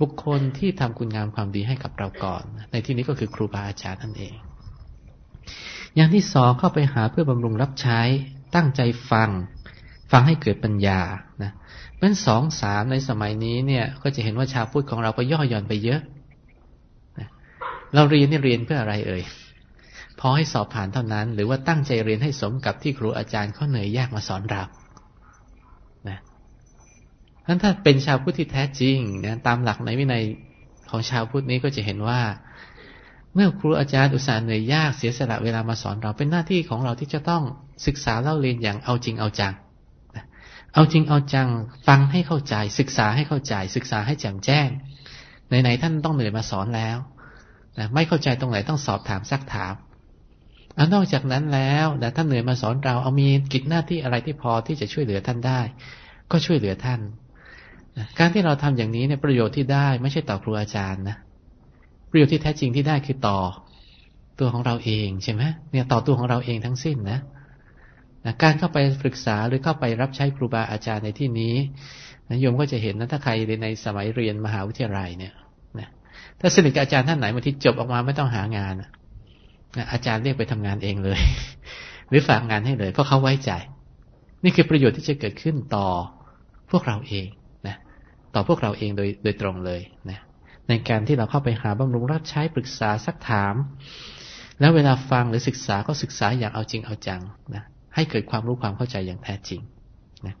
บุคคลที่ทำคุณงามความดีให้กับเราก่อน ในที่นี้ก็คือครูบาอาจารย์นั่นเอง อย่างที่สองเข้าไปหาเพื่อบำรุงรับใช้ตั้งใจฟัง ฟังให้เกิดปัญญานะเป็นสองสามในสมัยนี้เนี่ย ก็จะเห็นว่าชาวพุทธของเราก็ย่อหย่อนไปเยอะเราเรียนนี่เรียนเพื่ออะไรเอ่ยพอให้สอบผ่านเท่านั้น หรือว่าตั้งใจเรียนให้สมกับที่ครูอาจารย์เขาเหนื่อยยากมาสอนเรา นั้นถ้าเป็นชาวพุทธที่แท้จริงนะตามหลักในวินัยของชาวพุทธนี้ก็จะเห็นว่า เมื่อครูอาจารย์อุตส่าห์เหนื่อยยากเสียสละเวลามาสอนเราเป็นหน้าที่ของเราที่จะต้องศึกษาเล่าเรียนอย่างเอาจริงเอาจัง เอาจริงเอาจัง ฟังให้เข้าใจ ศึกษาให้เข้าใจ ศึกษาให้แจ่มแจ้งไหนๆท่านต้องเหนื่อยมาสอนแล้วนะไม่เข้าใจตรงไหนต้องสอบถามซักถามอันนอกจากนั้นแล้วนะท่านเหนื่อยมาสอนเราเอามีกิจหน้าที่อะไรที่พอที่จะช่วยเหลือท่านได้ ก็ช่วยเหลือท่าน การที่เราทำอย่างนี้เนี่ยประโยชน์ที่ได้ไม่ใช่ต่อครูอาจารย์นะประโยชน์ที่แท้จริงที่ได้คือต่อตัวของเราเองใช่ไหมเนี่ยต่อตัวของเราเองทั้งสิ้นนะนะการเข้าไปปรึกษาหรือเข้าไปรับใช้ครูบาอาจารย์ในที่นี้นะโยมก็จะเห็นนะถ้าใครในสมัยเรียนมหาวิทยาลัยเนี่ยนะถ้าสนิทกับอาจารย์ท่านไหนมาที่จบออกมาไม่ต้องหางานนะอาจารย์เรียกไปทำงานเองเลย หรือฝากงานให้เลย เพราะเขาไว้ใจ นี่คือประโยชน์ที่จะเกิดขึ้นต่อพวกเราเอง ต่อพวกเราเองโดยโดยตรงเลยนะในการที่เราเข้าไปหาบำรุงรับใช้ปรึกษาซักถาม แล้วเวลาฟังหรือศึกษาก็ศึกษาอย่างเอาจริงเอาจังนะให้เกิดความรู้ความเข้าใจอย่างแท้จริงนะ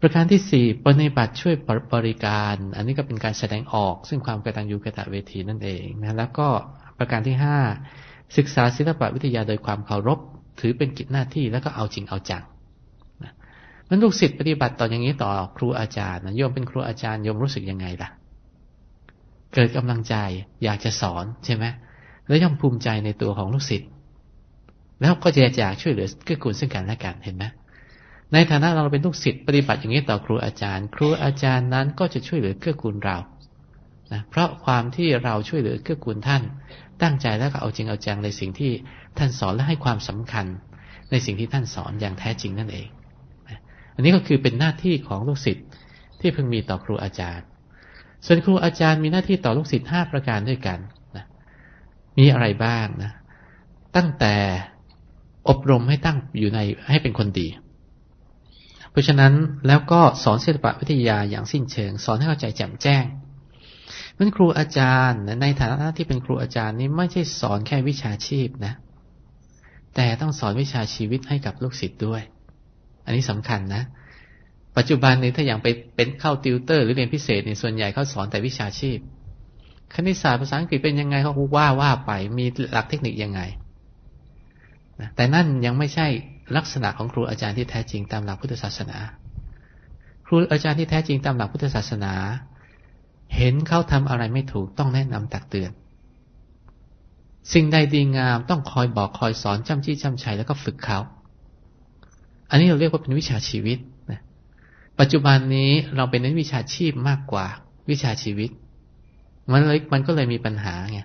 ประการที่สี่ปฏิบัติช่วยบริการ อันนี้ก็เป็นการแสดงออก ซึ่งความกตัญญูกตเวทีนั่นเองนะแล้วก็ประการที่ห้าศึกษาศิลปวิทยาโดยความเคารพ ถือเป็นกิจหน้าที่แล้วก็เอาจริงเอาจัง มันลูกศิษย์ปฏิบัติต่ออย่างนี้ต่อครูอาจารย์นะโยมเป็นครูอาจารย์โยมรู้สึกยังไงล่ะ เกิดกำลังใจอยากจะสอนใช่ไหมแล้วย่อมภูมิใจในตัวของลูกศิษย์แล้วก็จะอยากช่วยเหลือเกื้อกูลซึ่งกันและกันเห็นไหมในฐานะเราเป็นลูกศิษย์ปฏิบัติอย่างนี้ต่อครูอาจารย์ ครูอาจารย์นั้นก็จะช่วยเหลือเกื้อกูลเรานะเพราะความที่เราช่วยเหลือเกื้อกูลท่าน ตั้งใจแล้วก็เอาจริงเอาจังในสิ่งที่ท่านสอนและให้ความสำคัญ ในสิ่งที่ท่านสอนอย่างแท้จริงนั่นเอง อันนี้ก็คือเป็นหน้าที่ของลูกศิษย์ที่เพิ่งมีต่อครูอาจารย์ ส่วนครูอาจารย์มีหน้าที่ต่อลูกศิษย์ห้าประการด้วยกันนะมีอะไรบ้างนะ ตั้งแต่อบรมให้ตั้งอยู่ในให้เป็นคนดี เพราะฉะนั้นแล้วก็สอนศิลปวิทยาอย่างสิ้นเชิง สอนให้เข้าใจแจ่มแจ้งมันครูอาจารย์ในฐานะที่เป็นครูอาจารย์นี้ไม่ใช่สอนแค่วิชาชีพนะ แต่ต้องสอนวิชาชีวิตให้กับลูกศิษย์ด้วย อันนี้สำคัญนะ ปัจจุบันนี้ถ้าอย่างไปเป็นเข้าติวเตอร์ หรือเรียนพิเศษเนี่ยส่วนใหญ่เขาสอนแต่วิชาชีพ คณิตศาสตร์ภาษาอังกฤษเป็นยังไงเขาว่าว่าไปมีหลักเทคนิคยังไงแต่นั่นยังไม่ใช่ลักษณะของครูอาจารย์ที่แท้จริงตามหลักพุทธศาสนา ครูอาจารย์ที่แท้จริงตามหลักพุทธศาสนา เห็นเขาทำอะไรไม่ถูกต้องแนะนำตักเตือน สิ่งใดดีงามต้องคอยบอกคอยสอนจำจี้จำชัยแล้วก็ฝึกเขา อันนี้เราเรียกว่าเป็นวิชาชีวิตนะปัจจุบันนี้เราเป็นนักวิชาชีพมากกว่าวิชาชีวิต มันเลยมันก็เลยมีปัญหาไง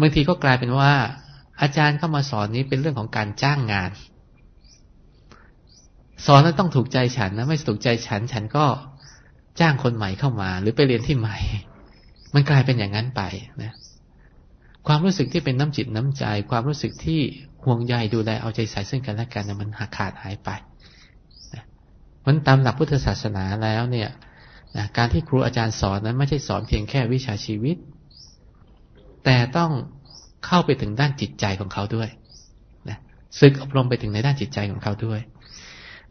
บางทีก็กลายเป็นว่า อาจารย์เข้ามาสอนนี้เป็นเรื่องของการจ้างงาน สอนแล้วต้องถูกใจฉันนะไม่ถูกใจฉัน ฉันก็จ้างคนใหม่เข้ามา หรือไปเรียนที่ใหม่ มันกลายเป็นอย่างนั้นไปนะ ความรู้สึกที่เป็นน้ำจิตน้ำใจ ความรู้สึกที่ห่วงใยดูแลเอาใจใส่ซึ่งกันและกันนะมันหักขาดหายไปนะมันตามหลักพุทธศาสนาแล้วเนี่ยนะการที่ครูอาจารย์สอนนั้นไม่ใช่สอนเพียงแค่วิชาชีวิต แต่ต้องเข้าไปถึงด้านจิตใจของเขาด้วยนะซึกอบรมไปถึงในด้านจิตใจของเขาด้วย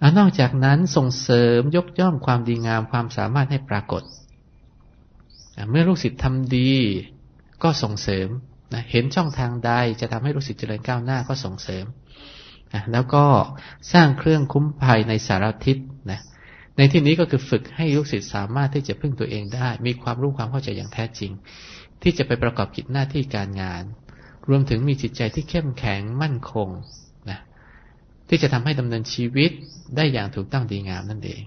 อนอกจากนั้นส่งเสริมยกย่องความดีงามความสามารถให้ปรากฏ เมื่อลูกศิษย์ทำดีก็ส่งเสริม นะเห็นช่องทางใดจะทำให้ลูกศิษย์เจริญก้าวหน้าก็ส่งเสริมนะแล้วก็สร้างเครื่องคุ้มภัยในสารทิศนะในที่นี้ก็คือฝึกให้ลูกศิษย์สามารถที่จะพึ่งตัวเองได้ มีความรู้ความเข้าใจอย่างแท้จริง ที่จะไปประกอบกิจหน้าที่การงาน รวมถึงมีจิตใจที่เข้มแข็งมั่นคงนะที่จะทำให้ดำเนินชีวิตได้อย่างถูกต้องดีงามนั่นเอง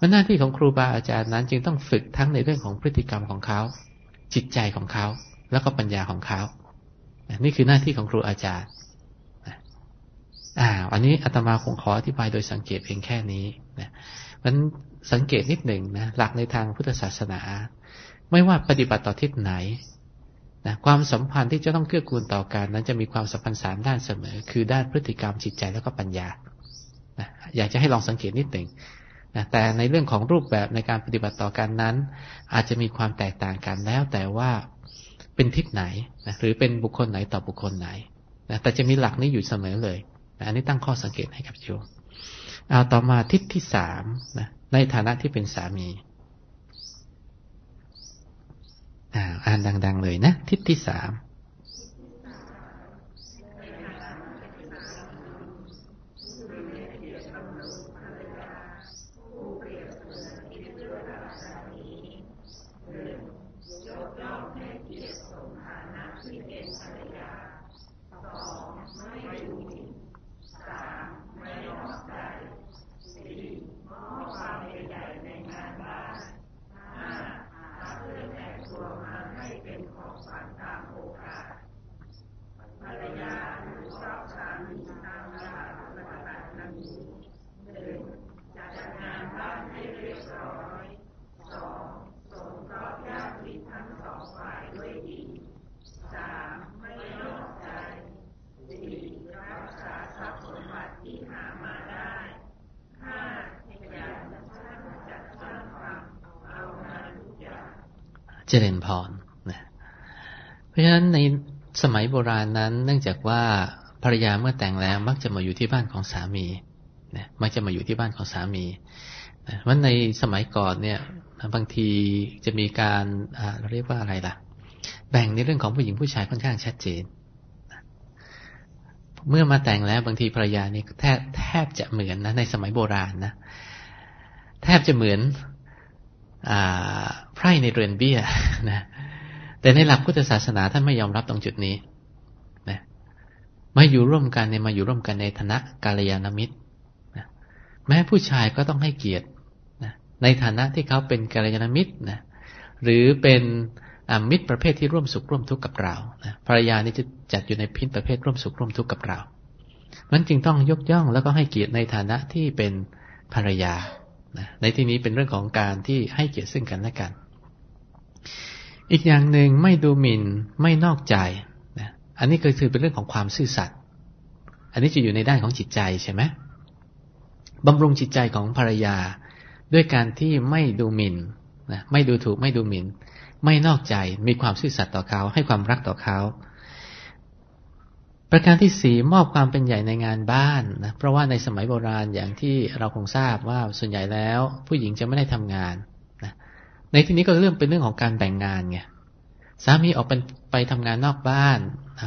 มันหน้าที่ของครูบาอาจารย์นั้นจึงต้องฝึกทั้งในเรื่องของพฤติกรรมของเขา จิตใจของเขา แล้วก็ปัญญาของเขา นี่คือหน้าที่ของครูอาจารย์อ่าอันนี้อาตมาคงขออธิบายโดยสังเกตเพียงแค่นี้นะมันสังเกตนิดหนึ่งนะหลักในทางพุทธศาสนา ไม่ว่าปฏิบัติต่อทิศไหนนะความสัมพันธ์ที่จะต้องเกื้อกูลต่อกันนั้นจะมีความสัมพันธ์สามด้านเสมอ คือด้านพฤติกรรมจิตใจแล้วก็ปัญญานะอยากจะให้ลองสังเกตนิดหนึ่งนะแต่ในเรื่องของรูปแบบในการปฏิบัติต่อกันนั้น อาจจะมีความแตกต่างกันแล้ว แต่ว่า เป็นทิศไหนนะหรือเป็นบุคคลไหนต่อบุคคลไหนนะแต่จะมีหลักนี้อยู่เสมอเลยนะอันนี้ตั้งข้อสังเกตให้กับโยมเอาต่อมาทิศที่สามนะในฐานะที่เป็นสามีอ่านดัง ๆ เลยนะ ทิศที่สามะฉะนั้นในสมัยโบราณนั้น เนื่องจากว่าภรรยาเมื่อแต่งแล้วมักจะมาอยู่ที่บ้านของสามีนะมักจะมาอยู่ที่บ้านของสามีนะว่าในสมัยก่อนเนี่ยบางทีจะมีการเราเรียกว่าอะไรล่ะ แบ่งในเรื่องของผู้หญิงผู้ชายค่อนข้างชัดเจน เมื่อมาแต่งแล้วบางทีภรรยานี่แทบแทบจะเหมือนนะ ในสมัยโบราณนะแทบจะเหมือนไพร่ในเรือนเบี้ยนะ แต่ในหลักพุทธศาสนาท่านไม่ยอมรับตรงจุดนี้นะมาอยู่ร่วมกันเนี่ยมาอยู่ร่วมกันในฐานะกาลยานมิตรนะแม้ผู้ชายก็ต้องให้เกียรตินะในฐานะที่เขาเป็นกาลยานมิตรนะหรือเป็นมิตรประเภทที่ร่วมสุขร่วมทุกข์กับเรานะภรรยานี่จะจัดอยู่ในพินประเภทร่วมสุขร่วมทุกข์กับเรา มันจึงต้องยกย่องแล้วก็ให้เกียรติในฐานะที่เป็นภรรยานะในที่นี้เป็นเรื่องของการที่ให้เกียรติซึ่งกันและกัน อีกอย่างหนึ่งไม่ดูหมิ่นไม่นอกใจนะอันนี้ก็คือเป็นเรื่องของความซื่อสัตย์อันนี้จะอยู่ในด้านของจิตใจใช่ไหมบำรุงจิตใจของภรรยา ด้วยการที่ไม่ดูหมิ่นนะไม่ดูถูกไม่ดูหมิ่น ไม่นอกใจมีความซื่อสัตย์ต่อเขาให้ความรักต่อเขาประการที่สี่มอบความเป็นใหญ่ในงานบ้านนะเพราะว่าในสมัยโบราณอย่างที่เราคงทราบว่าส่วนใหญ่แล้ว ผู้หญิงจะไม่ได้ทำงาน ในที่นี้ก็เรื่องเป็นเรื่องของการแบ่งงานไงสามีออกเป็นไปทำงานนอกบ้าน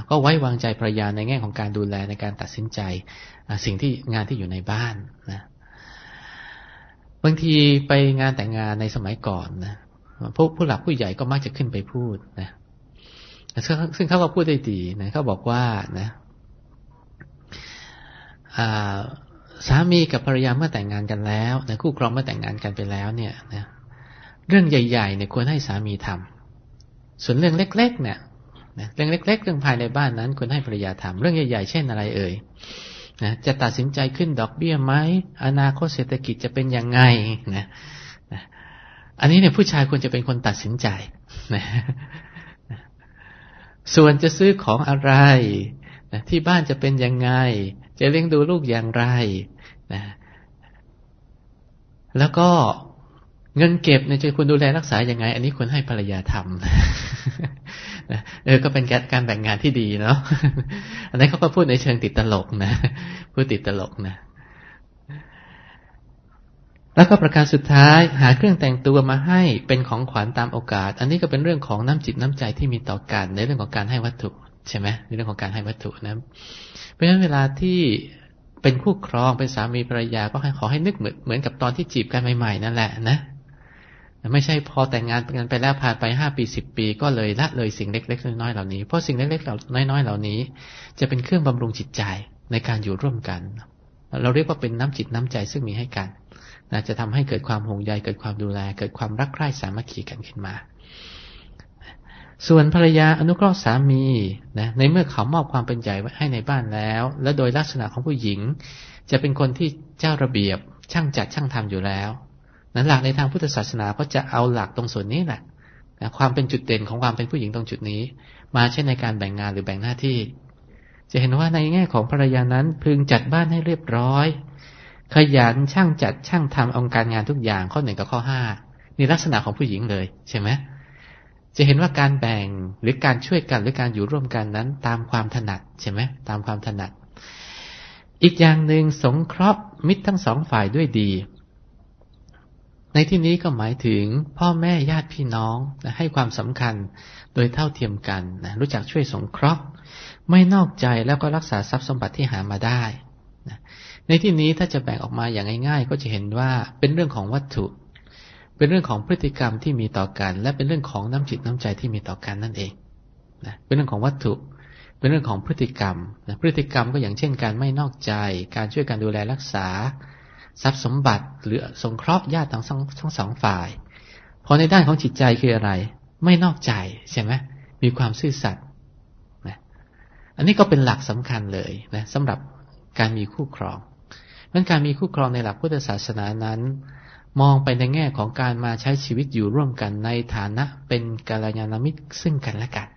ก็ไว้วางใจภรรยาในแง่ของการดูแลในการตัดสินใจสิ่งที่งานที่อยู่ในบ้านนะบางทีไปงานแต่งงานในสมัยก่อนนะพวกผู้หลักผู้ใหญ่ก็มักจะขึ้นไปพูดนะซึ่งเขาก็พูดได้ดีนะเขาบอกว่านะสามีกับภรรยาเมื่อแต่งงานกันแล้วนะคู่ครองเมื่อแต่งงานกันไปแล้วเนี่ยนะ เรื่องใหญ่ๆเนี่ยควรให้สามีทำส่วนเรื่องเล็ก ๆ เนี่ยเรื่องเล็ก ๆ เรื่องภายในบ้านนั้นควรให้ภรรยาทำเรื่องใหญ่ๆ เช่นอะไรเอ่ยนะจะตัดสินใจขึ้นดอกเบี้ยไหมอนาคตเศรษฐกิจจะเป็นยังไงนะนะอันนี้เนี่ยผู้ชายควรจะเป็นคนตัดสินใจนะส่วนจะซื้อของอะไรนะที่บ้านจะเป็นยังไง จะเลี้ยงดูลูกอย่างไรนะแล้วก็ เงินเก็บเนี่ยจะคุณดูแลรักษาอย่างไง อันนี้ควรให้ภรรยาทำนะเออก็เป็นการแบ่งงานที่ดีเนาะอันนี้เขาก็พูดในเชิงติดตลกนะพูดติดตลกนะ แล้วก็ประการสุดท้าย หาเครื่องแต่งตัวมาให้เป็นของขวัญตามโอกาส อันนี้ก็เป็นเรื่องของน้ำจิตน้ำใจที่มีต่อกันในเรื่องของการให้วัตถุใช่ไหมในเรื่องของการให้วัตถุนะ เพราะฉะนั้นเวลาที่เป็นคู่ครองเป็นสามีภรรยาก็ขอให้นึกเหมือนเหมือนกับตอนที่จีบกันใหม่ๆนั่นแหละนะ ไม่ใช่พอแต่งงานกันไปแล้วผ่านไปห้าปีสิบปี ก็เลยละเลยสิ่งเล็ก ๆ น้อยๆเหล่านี้ เพราะสิ่งเล็กๆน้อยๆเหล่านี้ จะเป็นเครื่องบำรุงจิตใจในการอยู่ร่วมกัน เราเรียกว่าเป็นน้ำจิตน้ำใจซึ่งมีให้กันนะจะทำให้เกิดความห่วงใยเกิดความดูแล เกิดความรักใคร่สามัคคีกันขึ้นมา ส่วนภรรยาอนุเคราะห์สามีนะในเมื่อเขามอบความเป็นใหญ่ไว้ให้ในบ้านแล้ว และโดยลักษณะของผู้หญิง จะเป็นคนที่เจ้าระเบียบช่างจัดช่างทำอยู่แล้ว นั้นหลักในทางพุทธศาสนาก็จะเอาหลักตรงส่วนนี้แหละนะความเป็นจุดเด่นของความเป็นผู้หญิงตรงจุดนี้ มาเช่นในการแบ่งงานหรือแบ่งหน้าที่ จะเห็นว่าในแง่ของภรรยานั้นพึงจัดบ้านให้เรียบร้อย ขยันช่างจัดช่างทำองค์การงานทุกอย่างข้อหนึ่งกับข้อห้านี่ลักษณะของผู้หญิงเลยใช่ไหมจะเห็นว่าการแบ่งหรือการช่วยกันหรือการอยู่ร่วมกันนั้น ตามความถนัดใช่ไหมตามความถนัด อีกอย่างหนึ่งสงเคราะห์มิตรทั้งสองฝ่ายด้วยดี ในที่นี้ก็หมายถึงพ่อแม่ญาติพี่น้องนะให้ความสำคัญโดยเท่าเทียมกันนะรู้จักช่วยสงเคราะห์ ไม่นอกใจแล้วก็รักษาทรัพย์สมบัติที่หามาได้นะในที่นี้ถ้าจะแบ่งออกมาอย่างง่ายๆ ก็จะเห็นว่าเป็นเรื่องของวัตถุ เป็นเรื่องของพฤติกรรมที่มีต่อกัน และเป็นเรื่องของน้ำจิตน้ำใจที่มีต่อกันนั่นเองนะเป็นเรื่องของวัตถุ เป็นเรื่องของพฤติกรรมนะพฤติกรรมก็อย่างเช่น การไม่นอกใจ การช่วยกันดูแลรักษา ทรัพย์สมบัติ หรือสงเคราะห์ญาติทั้งทั้งสองฝ่ายพอในด้านของจิตใจคืออะไร ไม่นอกใจใช่ไหมมีความซื่อสัตย์นะอันนี้ก็เป็นหลักสำคัญเลยนะสำหรับการมีคู่ครองมันการมีคู่ครองในหลักพุทธศาสนานั้น มองไปในแง่ของการมาใช้ชีวิตอยู่ร่วมกันในฐานะเป็นกัลยาณมิตรซึ่งกันและกัน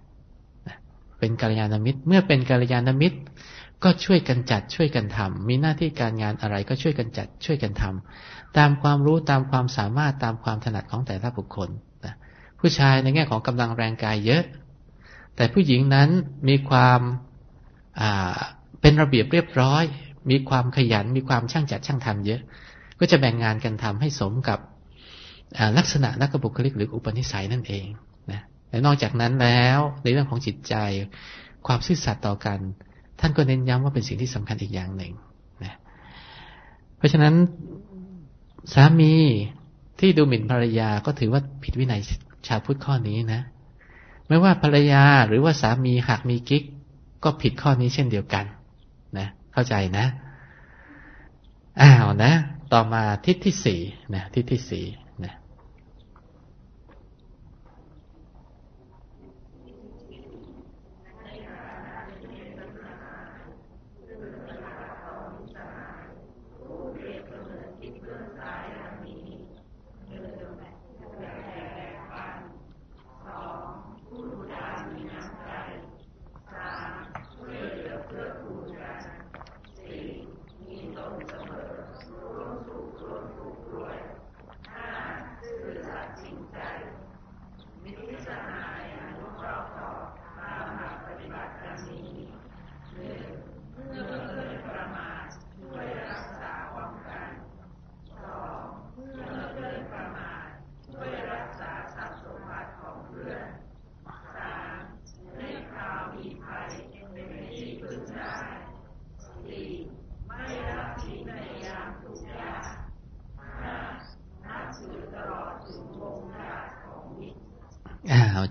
เป็นกัลยาณมิตร เมื่อเป็นกัลยาณมิตร ก็ช่วยกันจัดช่วยกันทำมีหน้าที่การงานอะไรก็ช่วยกันจัดช่วยกันทำตามความรู้ตามความสามารถตามความถนัดของแต่ละบุคคลนะผู้ชายในแง่ของกำลังแรงกายเยอะ แต่ผู้หญิงนั้นมีความเป็นระเบียบเรียบร้อย มีความขยัน มีความช่างจัดช่างทำเยอะ ก็จะแบ่งงานกันทำให้สมกับลักษณะนักบุคลิกหรืออุปนิสัยนั่นเองนะและนอกจากนั้นแล้วในเรื่องของจิตใจ ความซื่อสัตย์ต่อกัน ท่านก็เน้นย้ำว่าเป็นสิ่งที่สำคัญอีกอย่างหนึ่งนะเพราะฉะนั้นสามีที่ดูหมิ่นภรรยาก็ถือว่าผิดวินัยชาวพุทธข้อนี้นะ ไม่ว่าภรรยาหรือว่าสามีหากมีกิ๊ก ก็ผิดข้อนี้เช่นเดียวกัน นะ เข้าใจนะอ้าวนะ ต่อมาทิศที่สี่นะทิศที่สี่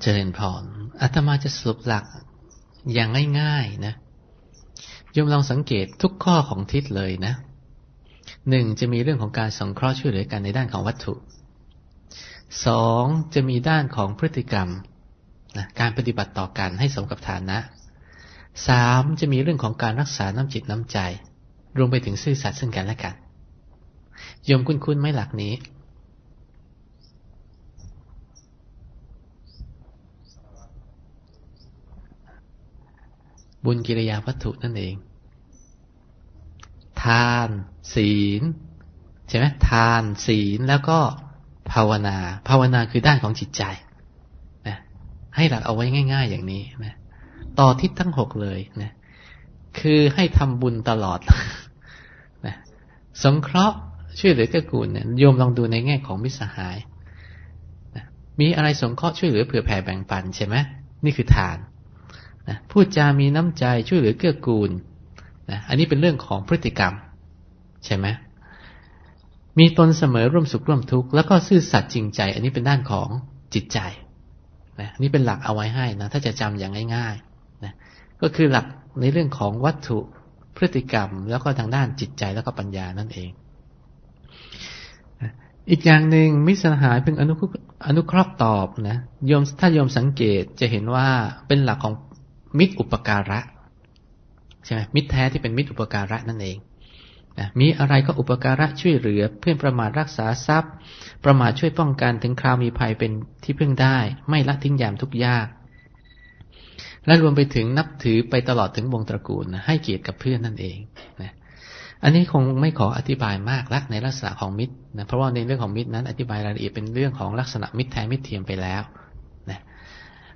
เจริญพรอาตมาจะสรุปหลักอย่างง่ายๆนะโยมลองสังเกตทุกข้อของทิศเลยนะหนึ่งจะมีเรื่องของการสงเคราะห์ช่วยเหลือกันในด้านของวัตถุสองจะมีด้านของพฤติกรรมนะการปฏิบัติต่อกันให้สมกับฐานะสามจะมีเรื่องของการรักษาน้ำจิตน้ำใจ รวมไปถึงซื่อสัตย์ซึ่งกันและกันโยมคุ้นๆไหมหลักนี้ บุญกิริยาวัตถุนั่นเอง ทาน ศีล ใช่ไหมทาน ศีลแล้วก็ภาวนา ภาวนาคือด้านของจิตใจนะให้หลักเอาไว้ง่าย ๆ อย่างนี้นะต่อทิศทั้งหกเลยนะคือให้ทำบุญตลอดนะสงเคราะห์ช่วยเหลือเกื้อกูลเนี่ยโยมลองดูในแง่ของมิสหายนะมีอะไรสงเคราะห์ช่วยเหลือเผื่อแผ่แบ่งปันใช่ไหมนี่คือทาน นะพูดจามีน้ำใจช่วยเหลือเกื้อกูลนะอันนี้เป็นเรื่องของพฤติกรรม ใช่ไหมมีตนเสมอร่วมสุขร่วมทุกข์แล้วก็ซื่อสัตย์จริงใจ อันนี้เป็นด้านของจิตใจนะนี่เป็นหลักเอาไว้ให้นะถ้าจะจำอย่างง่ายๆนะก็คือหลักในเรื่องของวัตถุพฤติกรรม แล้วก็ทางด้านจิตใจแล้วก็ปัญญานั่นเองอีกอย่างหนึ่งมิสหายเพิ่งอนุอนุเคราะห์ตอบนะโยมถ้าโยมสังเกตจะเห็นว่าเป็นหลักของ มิตรอุปการะใช่ไหมมิตรแท้ที่เป็นมิตรอุปการะนั่นเองนะมีอะไรก็อุปการะช่วยเหลือ เพื่อนประมาทรักษาทรัพย์ ประมาทช่วยป้องกันถึงคราวมีภัยเป็นที่พึ่งได้ ไม่ละทิ้งยามทุกยาก และรวมไปถึงนับถือไปตลอดถึงวงตระกูลนะให้เกียรติกับเพื่อนนั่นเองนะอันนี้คงไม่ขออธิบายมากลักในลักษณะของมิตรนะเพราะว่าในเรื่องของมิตรนั้นอธิบายรายละเอียดเป็นเรื่องของลักษณะมิตรแท้มิตรเทียมไปแล้ว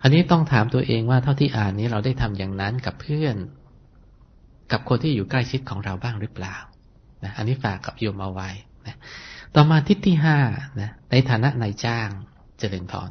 อันนี้ต้องถามตัวเองว่าเท่าที่อ่านนี้เราได้ทำอย่างนั้นกับเพื่อน กับคนที่อยู่ใกล้ชิดของเราบ้างหรือเปล่านะอันนี้ฝากกับโยมเอาไว้นะต่อมาทิศที่ห้านะในฐานะนายจ้างเจริญพร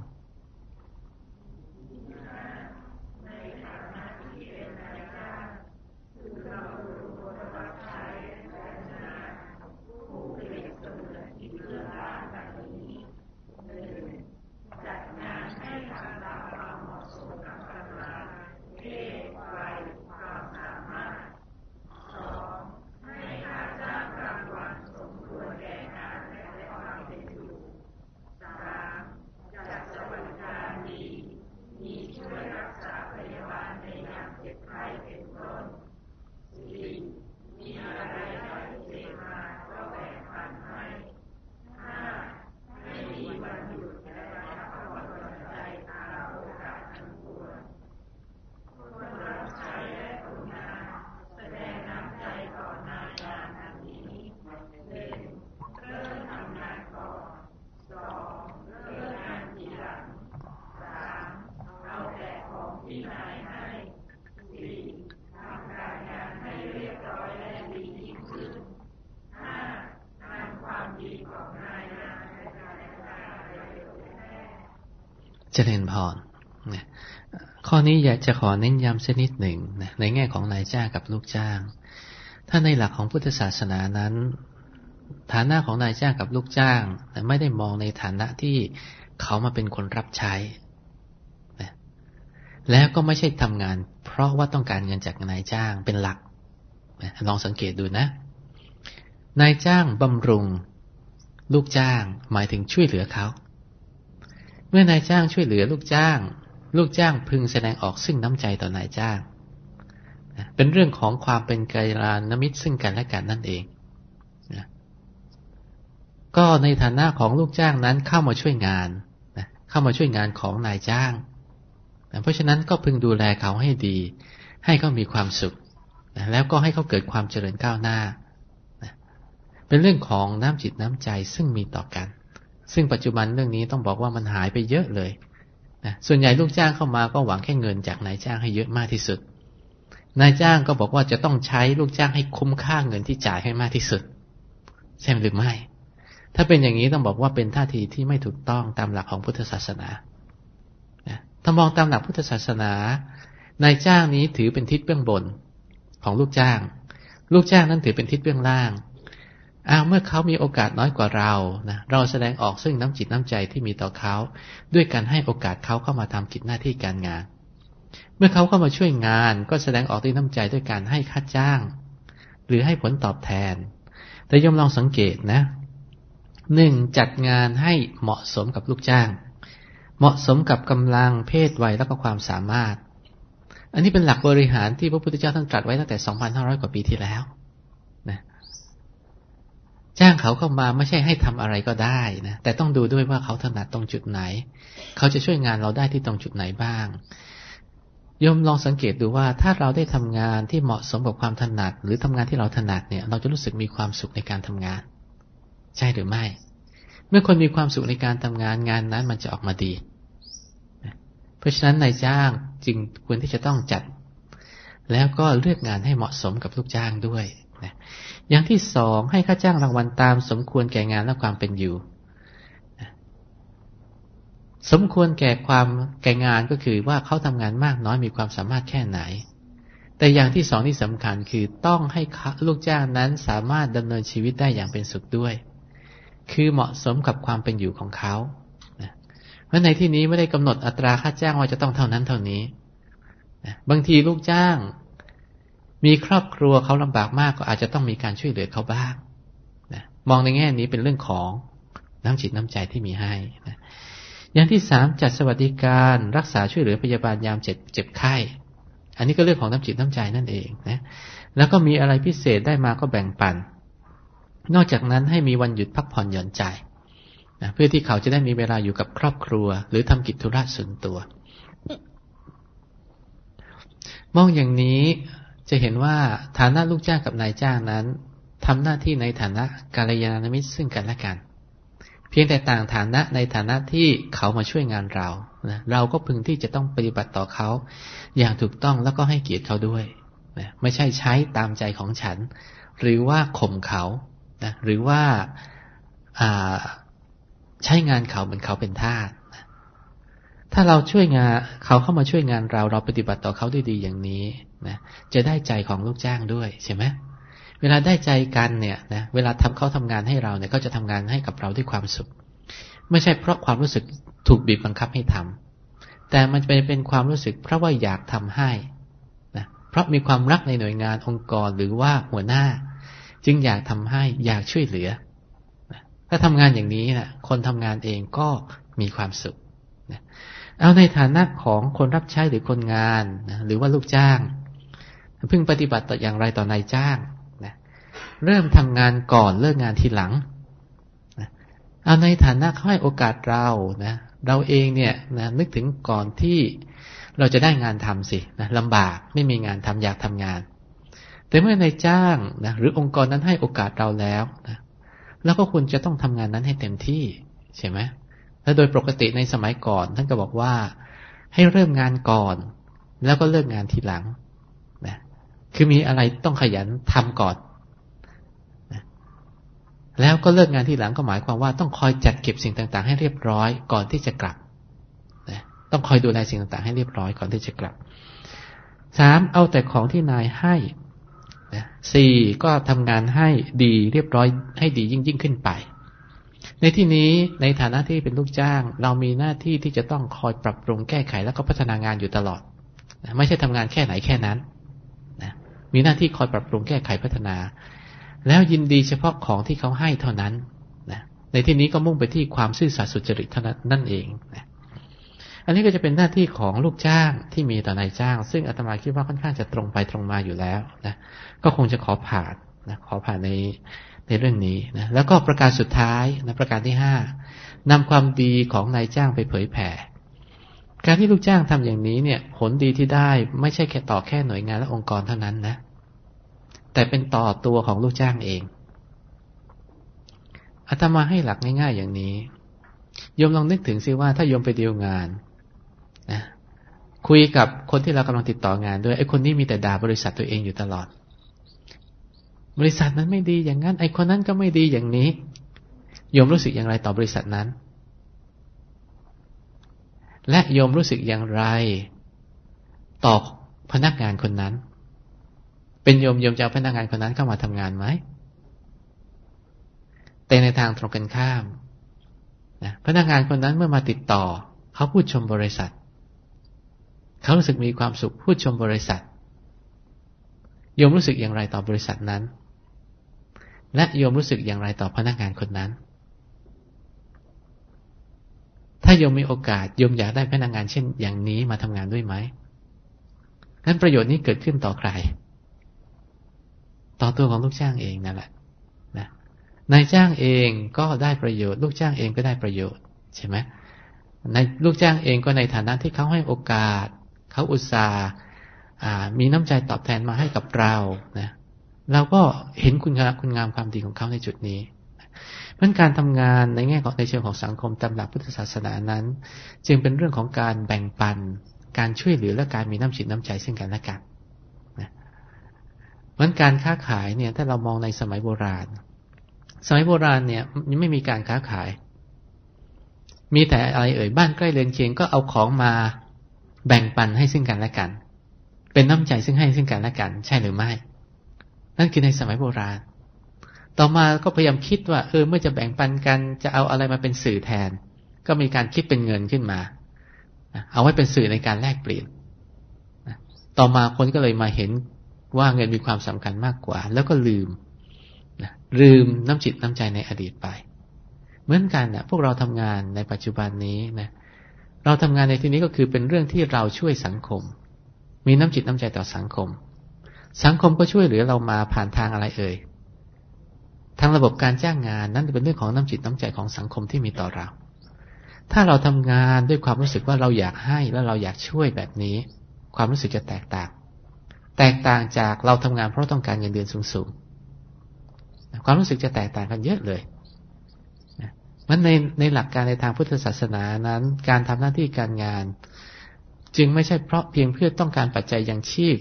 เจริญพรนะข้อนี้อยากจะขอเน้นย้ำสักนิดหนึ่งนะในแง่ของนายจ้างกับลูกจ้าง ถ้าในหลักของพุทธศาสนานั้น ฐานะของนายจ้างกับลูกจ้างไม่ได้มองในฐานะที่เขามาเป็นคนรับใช้นะแล้วก็ไม่ใช่ทำงาน เพราะว่าต้องการเงินจากนายจ้างเป็นหลักนะลองสังเกตดูนะ นายจ้างบำรุง ลูกจ้างหมายถึงช่วยเหลือเขา เมื่อนายจ้างช่วยเหลือลูกจ้าง ลูกจ้างพึงแสดงออกซึ่งน้ำใจต่อนายจ้าง เป็นเรื่องของความเป็นกายานนมิตรซึ่งกันและกันนั่นเอง ก็ในฐานะของลูกจ้างนั้นเข้ามาช่วยงาน เข้ามาช่วยงานของนายจ้าง เพราะฉะนั้นก็พึงดูแลเขาให้ดี ให้เขามีความสุข แล้วก็ให้เขาเกิดความเจริญก้าวหน้า เป็นเรื่องของน้ำจิตน้ำใจซึ่งมีต่อกัน ซึ่งปัจจุบันเรื่องนี้ต้องบอกว่ามันหายไปเยอะเลยนะส่วนใหญ่ลูกจ้างเข้ามาก็หวังแค่เงินจากนายจ้างให้เยอะมากที่สุด นายจ้างก็บอกว่าจะต้องใช้ลูกจ้างให้คุ้มค่าเงินที่จ่ายให้มากที่สุด ใช่หรือไม่ ถ้าเป็นอย่างนี้ต้องบอกว่าเป็นท่าทีที่ไม่ถูกต้องตามหลักของพุทธศาสนาถ้ามองตามหลักพุทธศาสนา นายจ้างนี้ถือเป็นทิศเบื้องบนของลูกจ้าง ลูกจ้างนั้นถือเป็นทิศเบื้องล่าง อ้าวเมื่อเขามีโอกาสน้อยกว่าเรานะเราแสดงออกซึ่งน้ำจิตน้ำใจที่มีต่อเขา ด้วยการให้โอกาสเขาเข้ามาทำกิจหน้าที่การงาน เมื่อเขาเข้ามาช่วยงาน ก็แสดงออกด้วยน้ำใจด้วยการให้ค่าจ้าง หรือให้ผลตอบแทน แต่ยมลองสังเกตนะหนึ่งจัดงานให้เหมาะสมกับลูกจ้าง เหมาะสมกับกำลังเพศวัยและก็ความสามารถ อันนี้เป็นหลักบริหารที่พระพุทธเจ้าท่านตรัสไว้ตั้งแต่ 2,500 กว่าปีที่แล้ว จ้างเขาเข้ามาไม่ใช่ให้ทำอะไรก็ได้นะ แต่ต้องดูด้วยว่าเขาถนัดตรงจุดไหน เขาจะช่วยงานเราได้ที่ตรงจุดไหนบ้างยมลองสังเกตดูว่าถ้าเราได้ทำงานที่เหมาะสมกับความถนัด หรือทำงานที่เราถนัดเนี่ย เราจะรู้สึกมีความสุขในการทำงาน ใช่หรือไม่ เมื่อคนมีความสุขในการทำงานงานนั้นมันจะออกมาดี เพราะฉะนั้นนายจ้างจึงควรที่จะต้องจัด แล้วก็เลือกงานให้เหมาะสมกับลูกจ้างด้วย อย่างที่สองให้ค่าจ้างรางวัลตามสมควรแก่งานและความเป็นอยู่ สมควรแก่ความแก่งานก็คือว่าเขาทำงานมากน้อยมีความสามารถแค่ไหน แต่อย่างที่สองที่สำคัญคือต้องให้ลูกจ้างนั้นสามารถดำเนินชีวิตได้อย่างเป็นสุขด้วย คือเหมาะสมกับความเป็นอยู่ของเขาเพราะในที่นี้ไม่ได้กำหนดอัตราค่าจ้างว่าจะต้องเท่านั้นเท่านี้บางทีลูกจ้าง มีครอบครัวเขาลำบากมากก็อาจจะต้องมีการช่วยเหลือเขาบ้างนะมองในแง่นี้เป็นเรื่องของน้ำจิตน้ำใจที่มีให้นะอย่างที่สามจัดสวัสดิการรักษาช่วยเหลือพยาบาลยามเจ็บเจ็บไข้ อันนี้ก็เรื่องของน้ำจิตน้ำใจนั่นเองนะแล้วก็มีอะไรพิเศษได้มาก็แบ่งปัน นอกจากนั้นให้มีวันหยุดพักผ่อนหย่อนใจนะเพื่อที่เขาจะได้มีเวลาอยู่กับครอบครัว หรือทำกิจธุระส่วนตัว มองอย่างนี้ จะเห็นว่าฐานะลูกจ้างกับนายจ้างนั้นทำหน้าที่ในฐานะกาลยานมิตรซึ่งกันและกัน เพียงแต่ต่างฐานะในฐานะที่เขามาช่วยงานเรานะเราก็พึงที่จะต้องปฏิบัติต่อเขา อย่างถูกต้องแล้วก็ให้เกียรติเขาด้วยนะไม่ใช่ใช้ตามใจของฉัน หรือว่าข่มเขานะหรือว่าใช้งานเขาเหมือนเขาเป็นทาสถ้าเราช่วยงานเขาเข้ามาช่วยงานเราเราปฏิบัติต่อเขาด้ดีอย่างนี้ นะจะได้ใจของลูกจ้างด้วยใช่ไหมเวลาได้ใจกันเนี่ยนะเวลาทำเขาทำงานให้เราเนี่ยก็จะทำงานให้กับเราด้วยความสุข ไม่ใช่เพราะความรู้สึกถูกบีบบังคับให้ทำแต่มันเป็นเป็นความรู้สึกเพราะว่าอยากทำให้นะเพราะมีความรักในหน่วยงานองค์กรหรือว่าหัวหน้า จึงอยากทำให้อยากช่วยเหลือนะถ้าทำงานอย่างนี้นะคนทำงานเองก็มีความสุขนะเอาในฐานะของคนรับใช้หรือคนงานนะหรือว่าลูกจ้าง พึงปฏิบัติต่ออย่างไรต่อนายจ้างนะเริ่มทำงานก่อนเลิกงานทีหลังนะเอาในฐานะเขาให้โอกาสเรานะเราเองเนี่ยนะนึกถึงก่อนที่เราจะได้งานทำสินะลำบากไม่มีงานทำอยากทำงาน แต่เมื่อนายจ้างนะหรือองค์กรนั้นให้โอกาสเราแล้วนะแล้วก็คุณจะต้องทำงานนั้นให้เต็มที่ใช่ไหมและโดยปกติในสมัยก่อน ท่านก็บอกว่าให้เริ่มงานก่อน แล้วก็เลิกงานทีหลัง คือมีอะไรต้องขยันทำก่อนแล้วก็เลิกงานที่หลังก็หมายความว่าต้องคอยจัดเก็บสิ่งต่าง ๆ ให้เรียบร้อยก่อนที่จะกลับนะต้องคอยดูแลสิ่งต่าง ๆ ให้เรียบร้อยก่อนที่จะกลับสามเอาแต่ของที่นายให้นะสี่ก็ทำงานให้ดีเรียบร้อยให้ดียิ่งยิ่งขึ้นไป ในที่นี้ในฐานะที่เป็นลูกจ้าง เรามีหน้าที่ที่จะต้องคอยปรับปรุงแก้ไขแล้วก็พัฒนางานอยู่ตลอด ไม่ใช่ทำงานแค่ไหนแค่นั้น มีหน้าที่คอยปรับปรุงแก้ไขพัฒนา แล้วยินดีเฉพาะของที่เขาให้เท่านั้นนะในที่นี้ก็มุ่งไปที่ความซื่อสัตย์สุจริตเท่านั้นนั่นเองนะอันนี้ก็จะเป็นหน้าที่ของลูกจ้างที่มีต่อนายจ้าง ซึ่งอาตมาคิดว่าค่อนข้างจะตรงไปตรงมาอยู่แล้วนะก็คงจะขอผ่านนะขอผ่านในในเรื่องนี้นะแล้วก็ประการสุดท้ายนะประการที่ห้านำความดีของนายจ้างไปเผยแผ่ การที่ลูกจ้างทำอย่างนี้เนี่ย ผลดีที่ได้ไม่ใช่แค่ต่อแค่หน่วยงานและองค์กรเท่านั้นนะ แต่เป็นต่อตัวของลูกจ้างเองอาตมาให้หลักง่ายๆอย่างนี้โยมลองนึกถึงซิว่าถ้าโยมไปดีลงานนะคุยกับคนที่เรากำลังติดต่องานด้วยไอ้คนนี้มีแต่ด่าบริษัทตัวเองอยู่ตลอด บริษัทนั้นไม่ดีอย่างนั้น ไอ้คนนั้นก็ไม่ดีอย่างนี้โยมรู้สึกอย่างไรต่อบริษัทนั้น และโยมรู้สึกอย่างไร ต่อพนักงานคนนั้น เป็นโยมโยมจะเอาพนักงานคนนั้นเข้ามาทำงานไหมแต่ในทางตรงกันข้ามนะพนักงานคนนั้นเมื่อมาติดต่อ เขาพูดชมบริษัท เขารู้สึกมีความสุขพูดชมบริษัท โยมรู้สึกอย่างไรต่อบริษัทนั้น และโยมรู้สึกอย่างไรต่อพนักงานคนนั้น ถ้าโยมมีโอกาสโยมอยากได้พนักงานเช่น อย่างนี้มาทำงานด้วยไหมนั้นประโยชน์นี้เกิดขึ้นต่อใคร ต่อตัวของลูกจ้างเองนั่นแหละนะนายจ้างเองก็ได้ประโยชน์ ลูกจ้างเองก็ได้ประโยชน์ใช่ไหมในลูกจ้างเองก็ในฐานะที่เขาให้โอกาส เขาอุตส่าห์มีน้ำใจตอบแทนมาให้กับเรานะเราก็เห็นคุณงามคุณงามความดีของเขาในจุดนี้เพราะการทำงานในแง่ของในเชิงของสังคมตามหลักพุทธศาสนานั้น จึงเป็นเรื่องของการแบ่งปัน การช่วยเหลือและการมีน้ำจิตน้ำใจซึ่งกันและกัน มันการค้าขายเนี่ย ถ้าเรามองในสมัยโบราณ สมัยโบราณเนี่ยยังไม่มีการค้าขาย มีแต่อะไรเอ่ยบ้านใกล้เรือนเคียงก็เอาของมาแบ่งปันให้ซึ่งกันและกัน เป็นน้ำใจซึ่งให้ซึ่งกันและกัน ใช่หรือไม่ นั่นคือในสมัยโบราณ ต่อมาก็พยายามคิดว่า เออเมื่อจะแบ่งปันกันจะเอาอะไรมาเป็นสื่อแทน ก็มีการคิดเป็นเงินขึ้นมา เอาไว้เป็นสื่อในการแลกเปลี่ยน ต่อมาคนก็เลยมาเห็น ว่าเงินมีความสำคัญมากกว่า แล้วก็ลืมนะลืมน้ำจิตน้ำใจในอดีตไป เหมือนกันนะพวกเราทำงานในปัจจุบันนี้นะเราทำงานในที่นี้ก็คือเป็นเรื่องที่เราช่วยสังคม มีน้ำจิตน้ำใจต่อสังคม สังคมก็ช่วยเหลือเรามาผ่านทางอะไรเอ่ยทางระบบการจ้างงานนั่นเป็นเรื่องของน้ำจิตน้ำใจของสังคมที่มีต่อเรา ถ้าเราทำงานด้วยความรู้สึกว่าเราอยากให้และเราอยากช่วยแบบนี้ ความรู้สึกจะแตกต่าง แตกต่างจากเราทำงานเพราะต้องการเงินเดือนสูงๆความรู้สึกจะแตกต่างกันเยอะเลยมันในในหลักการในทางพุทธศาสนานั้น การทำหน้าที่การงาน จึงไม่ใช่เพราะเพียงเพื่อต้องการปัจจัยยังชีพ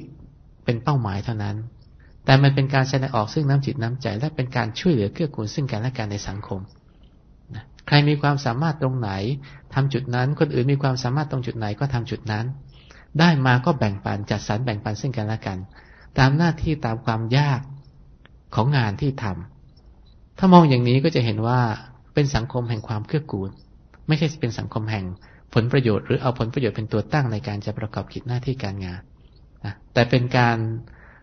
เป็นเป้าหมายเท่านั้น แต่มันเป็นการแสดงออกซึ่งน้ำจิตน้ำใจ และเป็นการช่วยเหลือเกื้อกูลซึ่งกันและกันในสังคมใครมีความสามารถตรงไหนทำจุดนั้น คนอื่นมีความสามารถตรงจุดไหนก็ทำจุดนั้น ได้มาก็แบ่งปันจัดสรรแบ่งปันซึ่งกันและกัน ตามหน้าที่ตามความยากของงานที่ทำถ้ามองอย่างนี้ก็จะเห็นว่าเป็นสังคมแห่งความเกื้อกูล ไม่ใช่เป็นสังคมแห่งผลประโยชน์หรือเอาผลประโยชน์เป็นตัวตั้งในการจะประกอบกิจหน้าที่การงานนะแต่เป็นการ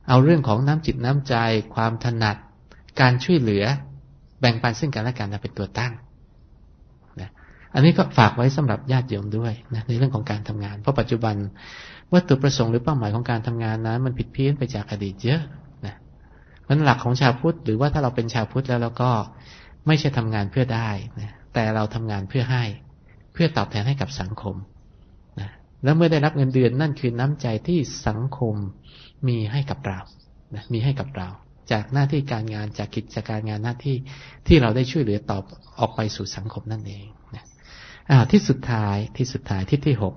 เอาเรื่องของน้ำจิตน้ำใจ ความถนัด การช่วยเหลือ แบ่งปันซึ่งกันและกันเป็นตัวตั้ง อันนี้ก็ฝากไว้สำหรับญาติโยมด้วยนะในเรื่องของการทำงาน เพราะปัจจุบันวัตถุประสงค์หรือเป้าหมายของการทำงานนั้น มันผิดเพี้ยนไปจากอดีตเยอะนะมันหลักของชาวพุทธหรือว่าถ้าเราเป็นชาวพุทธแล้วเราก็ไม่ใช่ทำงานเพื่อได้นะแต่เราทำงานเพื่อให้ เพื่อตอบแทนให้กับสังคมนะแล้วเมื่อได้รับเงินเดือนนั่นคือน้ำใจที่สังคมมีให้กับเรานะมีให้กับเรา จากหน้าที่การงานจากกิจการงานหน้าที่ที่เราได้ช่วยเหลือตอบออกไปสู่สังคมนั่นเอง ที่สุดท้ายที่สุดท้ายที่ที่หก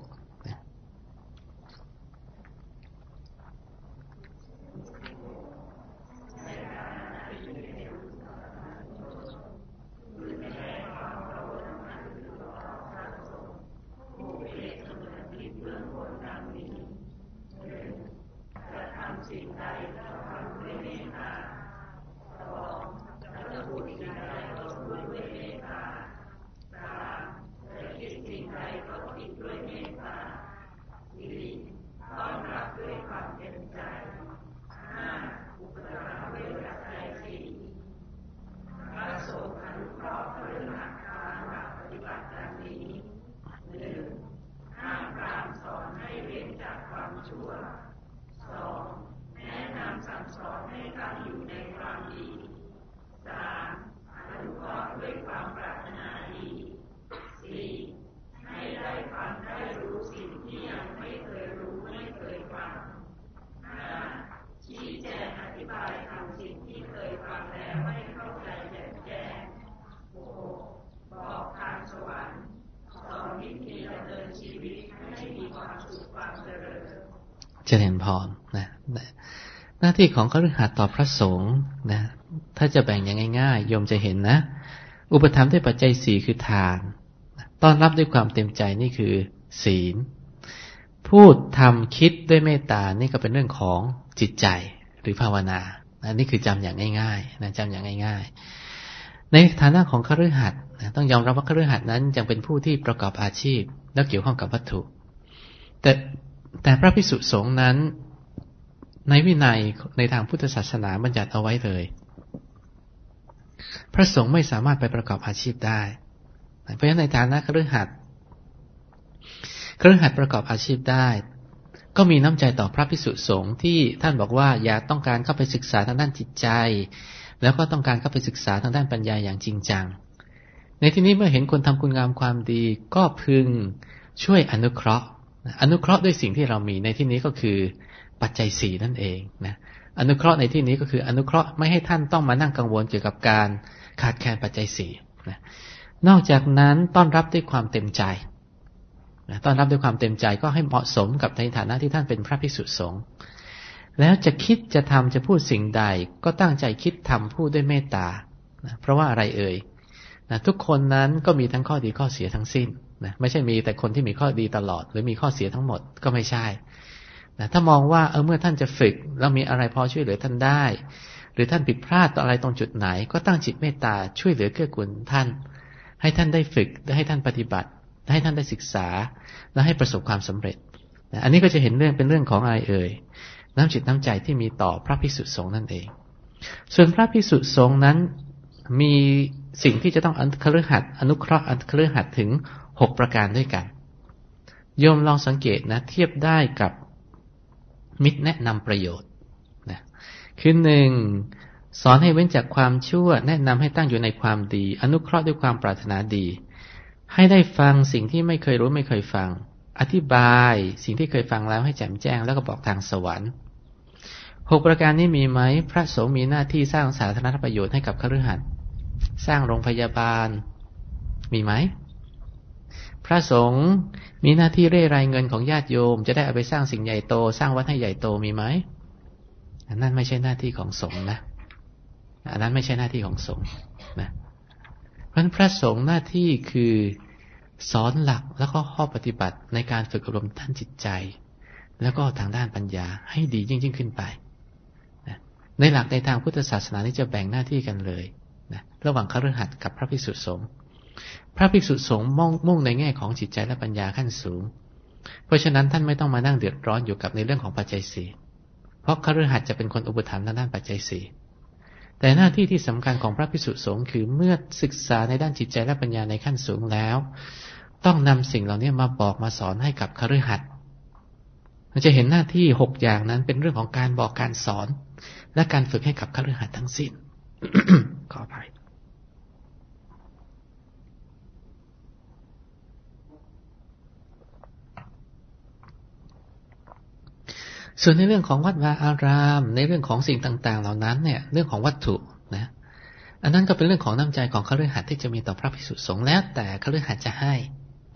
เจริญพรนะหน้าที่ของคฤหัสถ์ต่อพระสงฆ์นะ ถ้าจะแบ่งอย่างง่ายๆโยมจะเห็นนะ อุปธรรมด้วยปัจจัยสี่คือทานต้อนรับด้วยความเต็มใจนี่คือ ศีล พูดทำคิดด้วยเมตตานี่ก็เป็นเรื่องของจิตใจหรือภาวนานะนี่คือจำอย่างง่ายๆนะจำอย่างง่าย ๆ ในฐานะของคฤหัสถ์ต้องยอมรับว่าคฤหัสถ์นั้นยังเป็นผู้ที่ประกอบอาชีพแล้วเกี่ยวข้องกับวัตถุ แต่ แต่พระพิสุสงฆ์นั้น ในวินัยในทางพุทธศาสนาบัญญัติเอาไว้เลย พระสงฆ์ไม่สามารถไปประกอบอาชีพได้ เพราะฉะนั้นในฐานะเครือขัดเครือขัดประกอบอาชีพได้ ก็มีน้ำใจต่อพระพิสุสงฆ์ที่ท่านบอกว่าอย่าต้องการเข้าไปศึกษาทางด้านจิตใจ แล้วก็ต้องการเข้าไปศึกษาทางด้านปัญญาอย่างจริงจัง ในที่นี้เมื่อเห็นคนทำคุณงามความดีก็พึงช่วยอนุเคราะห์ อนุเคราะห์ด้วยสิ่งที่เรามีในที่นี้ก็คือปัจจัยสี่นั่นเองนะอนุเคราะห์ในที่นี้ก็คืออนุเคราะห์ไม่ให้ท่านต้องมานั่งกังวลเกี่ยวกับการขาดแคลนปัจจัยสี่นะนอกจากนั้นต้อนรับด้วยความเต็มใจนะต้อนรับด้วยความเต็มใจก็ให้เหมาะสมกับในฐานะที่ท่านเป็นพระภิกษุสงฆ์แล้วจะคิดจะทำจะพูดสิ่งใด ก็ตั้งใจคิดทำพูดด้วยเมตตานะเพราะว่าอะไรเอ่ยนะทุกคนนั้นก็มีทั้งข้อดีข้อเสียทั้งสิ้น นะไม่ใช่มีแต่คนที่มีข้อดีตลอด หรือมีข้อเสียทั้งหมดก็ไม่ใช่นะถ้ามองว่าเออเมื่อท่านจะฝึก แล้วมีอะไรพอช่วยเหลือท่านได้ หรือท่านผิดพลาดต่ออะไรตรงจุดไหน ก็ตั้งจิตเมตตาช่วยเหลือเกื้อกูลท่าน ให้ท่านได้ฝึกให้ท่านปฏิบัติ ให้ท่านได้ศึกษา และให้ประสบความสำเร็จนะอันนี้ก็จะเห็นเรื่องเป็นเรื่องของอะไรเอ่ยน้ำจิตน้ำใจที่มีต่อพระภิกษุสงฆ์นั่นเอง ส่วนพระภิกษุสงฆ์นั้นมีสิ่งที่จะต้องอันเคราะห์อนุเคราะห์อันเคราห์ถึง หกประการด้วยกันโยมลองสังเกตนะ เทียบได้กับมิตรแนะนำประโยชน์นะคือหนึ่งสอนให้เว้นจากความชั่ว แนะนำให้ตั้งอยู่ในความดี อนุเคราะห์ด้วยความปรารถนาดี ให้ได้ฟังสิ่งที่ไม่เคยรู้ไม่เคยฟัง อธิบายสิ่งที่เคยฟังแล้วให้แจ่มแจ้งแล้วก็บอกทางสวรรค์หกประการนี้มีไหม พระสงฆ์มีหน้าที่สร้างสาธารณประโยชน์ให้กับคฤหัสถ์สร้างโรงพยาบาล มีไหม พระสงฆ์มีหน้าที่เร่รายเงินของญาติโยม จะได้เอาไปสร้างสิ่งใหญ่โต สร้างวัดให้ใหญ่โตมีไหมอันนั้นไม่ใช่หน้าที่ของสงฆ์นะอันนั้นไม่ใช่หน้าที่ของสงฆ์นะเพราะพระสงฆ์หน้าที่คือสอนหลักแล้วก็ข้อปฏิบัติในการฝึกอบรมท่านจิตใจ แล้วก็ทางด้านปัญญาให้ดียิ่งยิ่งขึ้นไปนะในหลักในทางพุทธศาสนานี่จะแบ่งหน้าที่กันเลยนะระหว่างคฤหัสถ์กับพระภิกษุสงฆ์ พระภิกษุสงฆ์มุ่งมุ่งในแง่ของจิตใจและปัญญาขั้นสูง เพราะฉะนั้นท่านไม่ต้องมานั่งเดือดร้อนอยู่กับในเรื่องของปัจจัยสี่เพราะคฤหัสถ์จะเป็นคนอุปถัมภ์ในด้านปัจจัยสี่แต่หน้าที่ที่สำคัญของพระภิกษุสงฆ์คือเมื่อศึกษาในด้านจิตใจและปัญญาในขั้นสูงแล้ว ต้องนำสิ่งเหล่านี้มาบอกมาสอนให้กับคฤหัสถ์เราจะเห็นหน้าที่หกอย่างนั้นเป็นเรื่องของการบอกการสอน และการฝึกให้กับคฤหัสถ์ทั้งสิ้นขออภัย ส่วนในเรื่องของวัดวาอาราม ในเรื่องของสิ่งต่าง ๆ เหล่านั้นเนี่ย เรื่องของวัตถุนะ อันนั้นก็เป็นเรื่องของน้ำใจของคฤหัสถ์ที่จะมีต่อพระภิกษุสงฆ์แล้ว แต่คฤหัสถ์จะให้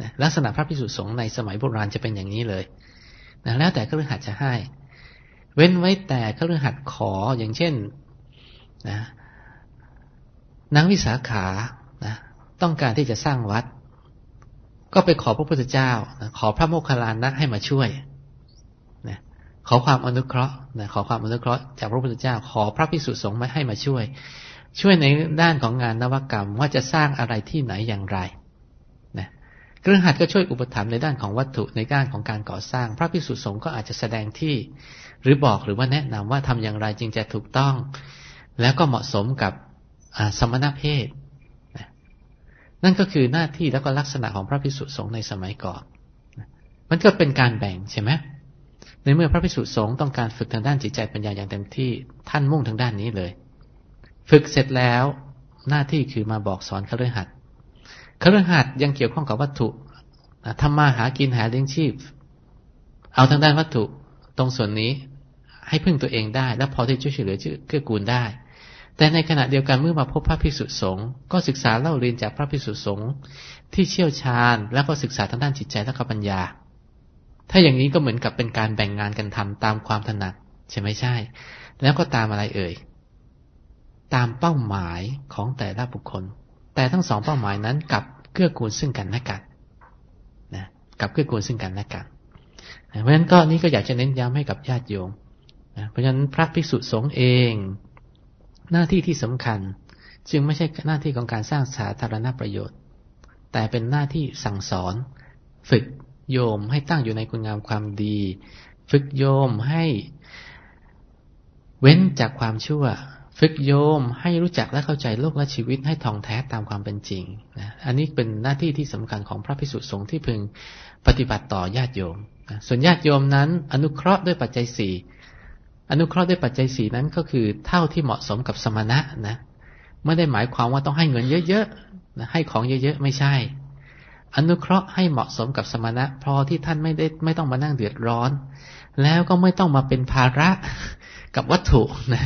นะลักษณะพระภิกษุสงฆ์ในสมัยโบราณจะเป็นอย่างนี้เลยนะแล้วแต่คฤหัสถ์จะให้ เว้นไว้แต่คฤหัสถ์ขออย่างเช่นนะนางวิสาขานะต้องการที่จะสร้างวัด ก็ไปขอพระพุทธเจ้านะขอพระโมคคัลลานะให้มาช่วย ขอความอนุเคราะห์นะขอความอนุเคราะห์จากพระพุทธเจ้า ขอพระภิกษุสงฆ์มาให้มาช่วย ช่วยในด้านของงานนวกรรมว่าจะสร้างอะไรที่ไหนอย่างไรนะเครือขัดก็ช่วยอุปถัมภ์ในด้านของวัตถุในด้านของการก่อสร้าง พระภิกษุสงฆ์ก็อาจจะแสดงที่ หรือบอกหรือว่าแนะนำว่าทำอย่างไรจึงจะถูกต้อง แล้วก็เหมาะสมกับสมณเพศนั่นก็คือหน้าที่แล้วก็ลักษณะของพระภิกษุสงฆ์ในสมัยก่อน มันก็เป็นการแบ่งใช่ไหม ในเมื่อพระภิกษุสงฆ์ต้องการฝึกทางด้านจิตใจปัญญาอย่างเต็มที่ท่านมุ่งทางด้านนี้เลย ฝึกเสร็จแล้วหน้าที่คือมาบอกสอนคฤหัสถ์คฤหัสถ์ยังเกี่ยวข้องกับวัตถุทำมาหากินหาเลี้ยงชีพ เอาทางด้านวัตถุตรงส่วนนี้ให้พึ่งตัวเองได้ และพอที่จะช่วยเหลือเกื้อกูลได้ แต่ในขณะเดียวกันเมื่อมาพบพระภิกษุสงฆ์ก็ศึกษาเล่าเรียนจากพระภิกษุสงฆ์ที่เชี่ยวชาญ แล้วก็ศึกษาทางด้านจิตใจและปัญญา ถ้าอย่างนี้ก็เหมือนกับเป็นการแบ่งงานกันทำตามความถนัดใช่ไหมใช่ แล้วก็ตามอะไรเอ่ย ตามเป้าหมายของแต่ละบุคคล แต่ทั้งสองเป้าหมายนั้นกับเกื้อกูลซึ่งกันและกันนะกับเกื้อกูลซึ่งกันและกันเพราะฉะนั้นก็นี้ก็อยากจะเน้นย้ำให้กับญาติโยมเพราะฉะนั้นพระภิกษุสงฆ์เอง หน้าที่ที่สำคัญ จึงไม่ใช่หน้าที่ของการสร้างสาธารณประโยชน์ แต่เป็นหน้าที่สั่งสอน ฝึก โยมให้ตั้งอยู่ในคุณงามความดี ฝึกโยมให้เว้นจากความชั่ว ฝึกโยมให้รู้จักและเข้าใจโลกและชีวิตให้ท่องแท้ตามความเป็นจริงนะอันนี้เป็นหน้าที่ที่สำคัญของพระภิกษุสงฆ์ที่พึงปฏิบัติต่อญาติโยมนะส่วนญาติโยมนั้น อนุเคราะห์ด้วยปัจจัยสี่อนุเคราะห์ด้วยปัจจัยสี่นั้นก็คือเท่าที่เหมาะสมกับสมณะนะไม่ได้หมายความว่าต้องให้เงินเยอะๆนะให้ของเยอะๆไม่ใช่ อนุเคราะห์ให้เหมาะสมกับสมณะพอที่ท่านไม่ได้ไม่ต้องมานั่งเดือดร้อน แล้วก็ไม่ต้องมาเป็นภาระกับวัตถุนะ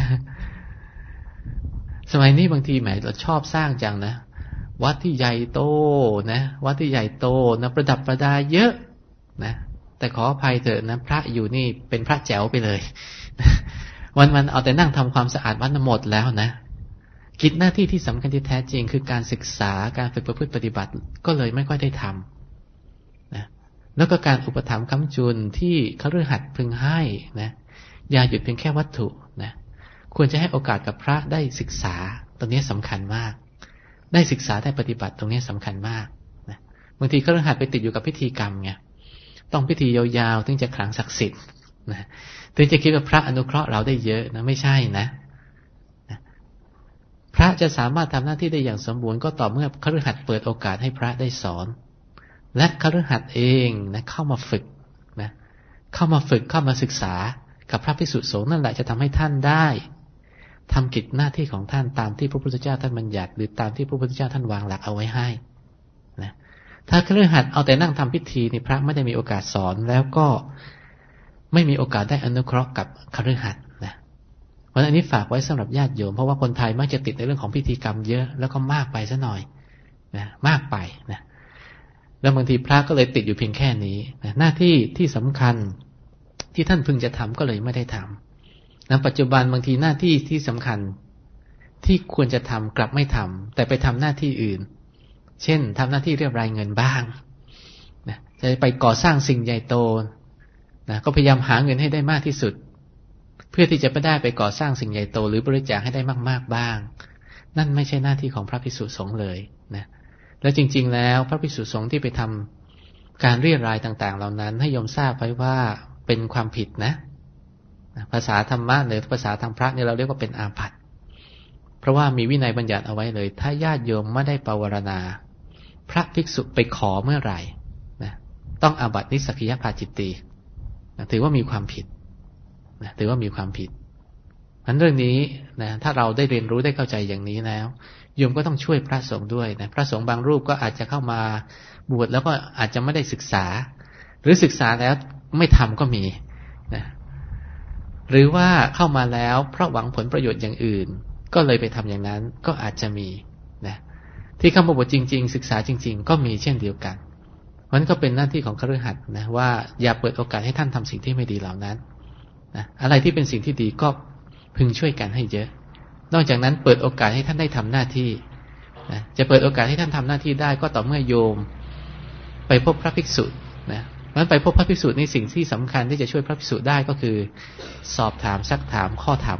สมัยนี้บางทีแหมเราชอบสร้างจังนะ วัดที่ใหญ่โตนะ วัดที่ใหญ่โตนะ ประดับประดาเยอะนะ แต่ขออภัยเถอะนะพระอยู่นี่เป็นพระแจ๋วไปเลย วันวันเอาแต่นั่งทำความสะอาดวัดหมดแล้วนะ กิจหน้าที่ที่สำคัญที่แท้จริง คือการศึกษาการฝึกประพฤติปฏิบัติก็เลยไม่ค่อยได้ทำนะแล้วก็การอุปถัมภ์คำจุนที่เขาเรือหัดพึงให้นะอย่าหยุดเพียงแค่วัตถุนะควรจะให้โอกาสกับพระได้ศึกษาตรงนี้สำคัญมาก ได้ศึกษาได้ปฏิบัติตรงนี้สำคัญมากนะบางทีเขาเรือหัดไปติดอยู่กับพิธีกรรมไงต้องพิธียาวๆถึงจะขลังศักดิ์สิทธิ์นะถึงจะคิดว่าพระอนุเคราะห์เราได้เยอะนะไม่ใช่นะ พระจะสามารถทำหน้าที่ได้อย่างสมบูรณ์ก็ต่อเมื่อคฤหัสถ์เปิดโอกาสให้พระได้สอน และคฤหัสถ์เองนะเข้ามาฝึกนะเข้ามาฝึกเข้ามาศึกษา กับพระภิกษุสงฆ์นั่นแหละจะทำให้ท่านได้ทำกิจหน้าที่ของท่านตามที่พระพุทธเจ้าท่านบัญญัติ หรือตามที่พระพุทธเจ้าท่านวางหลักเอาไว้ให้นะถ้าคฤหัสถ์เอาแต่นั่งทำพิธีนี่พระไม่ได้มีโอกาสสอนแล้วก็ไม่มีโอกาสได้อนุเคราะห์กับคฤ หัสถ์นะวันนี้ฝากไว้สำหรับญาติโยม เพราะว่าคนไทยมักจะติดในเรื่องของพิธีกรรมเยอะแล้วก็มากไปซะหน่อยนะมากไปนะแล้วบางทีพระก็เลยติดอยู่เพียงแค่นี้นะหน้าที่ที่สำคัญที่ท่านพึงจะทำก็เลยไม่ได้ทำนะปัจจุบันบางทีหน้าที่ที่สำคัญที่ควรจะทำกลับไม่ทำแต่ไปทำหน้าที่อื่น เช่นทำหน้าที่เรียบรายเงินบ้างนะจะไปก่อสร้างสิ่งใหญ่โตนะก็พยายามหาเงินให้ได้มากที่สุด เพื่อที่จะไปได้ไปก่อสร้างสิ่งใหญ่โตหรือบริจาคให้ได้มาก ๆบ้าง นั่นไม่ใช่หน้าที่ของพระภิกษุสงฆ์เลยนะแล้วจริง ๆ แล้วพระภิกษุสงฆ์ที่ไปทำการเรียรายต่างๆ เหล่านั้นให้ยมทราบไว้ว่าเป็นความผิดนะภาษาธรรมะหรือภาษาทางพระเนี่ยเราเรียกว่าเป็นอาภัตเพราะว่ามีวินัยบัญญัติเอาไว้เลย ถ้าญาติโยมไม่ได้ปวารณา พระภิกษุไปขอเมื่อไหร่นะต้องอาบัตินิสกิยภาจิตตีนะถือว่ามีความผิด นะถือว่ามีความผิดอันเรื่องนี้นะถ้าเราได้เรียนรู้ได้เข้าใจอย่างนี้แล้วโยมก็ต้องช่วยพระสงฆ์ด้วยนะพระสงฆ์บางรูปก็อาจจะเข้ามาบวชแล้วก็อาจจะไม่ได้ศึกษา หรือศึกษาแล้วไม่ทำก็มีนะหรือว่าเข้ามาแล้วเพราะหวังผลประโยชน์อย่างอื่น ก็เลยไปทำอย่างนั้นก็อาจจะมีนะที่เข้ามาบวชจริง ๆ ศึกษาจริง ๆ ก็มีเช่นเดียวกันมันก็เป็นหน้าที่ของคฤหัสถ์นะว่าอย่าเปิดโอกาสให้ท่านทำสิ่งที่ไม่ดีเหล่านั้น นะอะไรที่เป็นสิ่งที่ดีก็พึงช่วยกันให้เยอะ นอกจากนั้นเปิดโอกาสให้ท่านได้ทำหน้าที่นะจะเปิดโอกาสให้ท่านทำหน้าที่ได้ก็ต่อเมื่อโยม ไปพบพระภิกษุนะนั้นไปพบพระภิกษุในสิ่งที่สำคัญที่จะช่วยพระภิกษุได้ก็คือ สอบถามซักถามข้อธรรม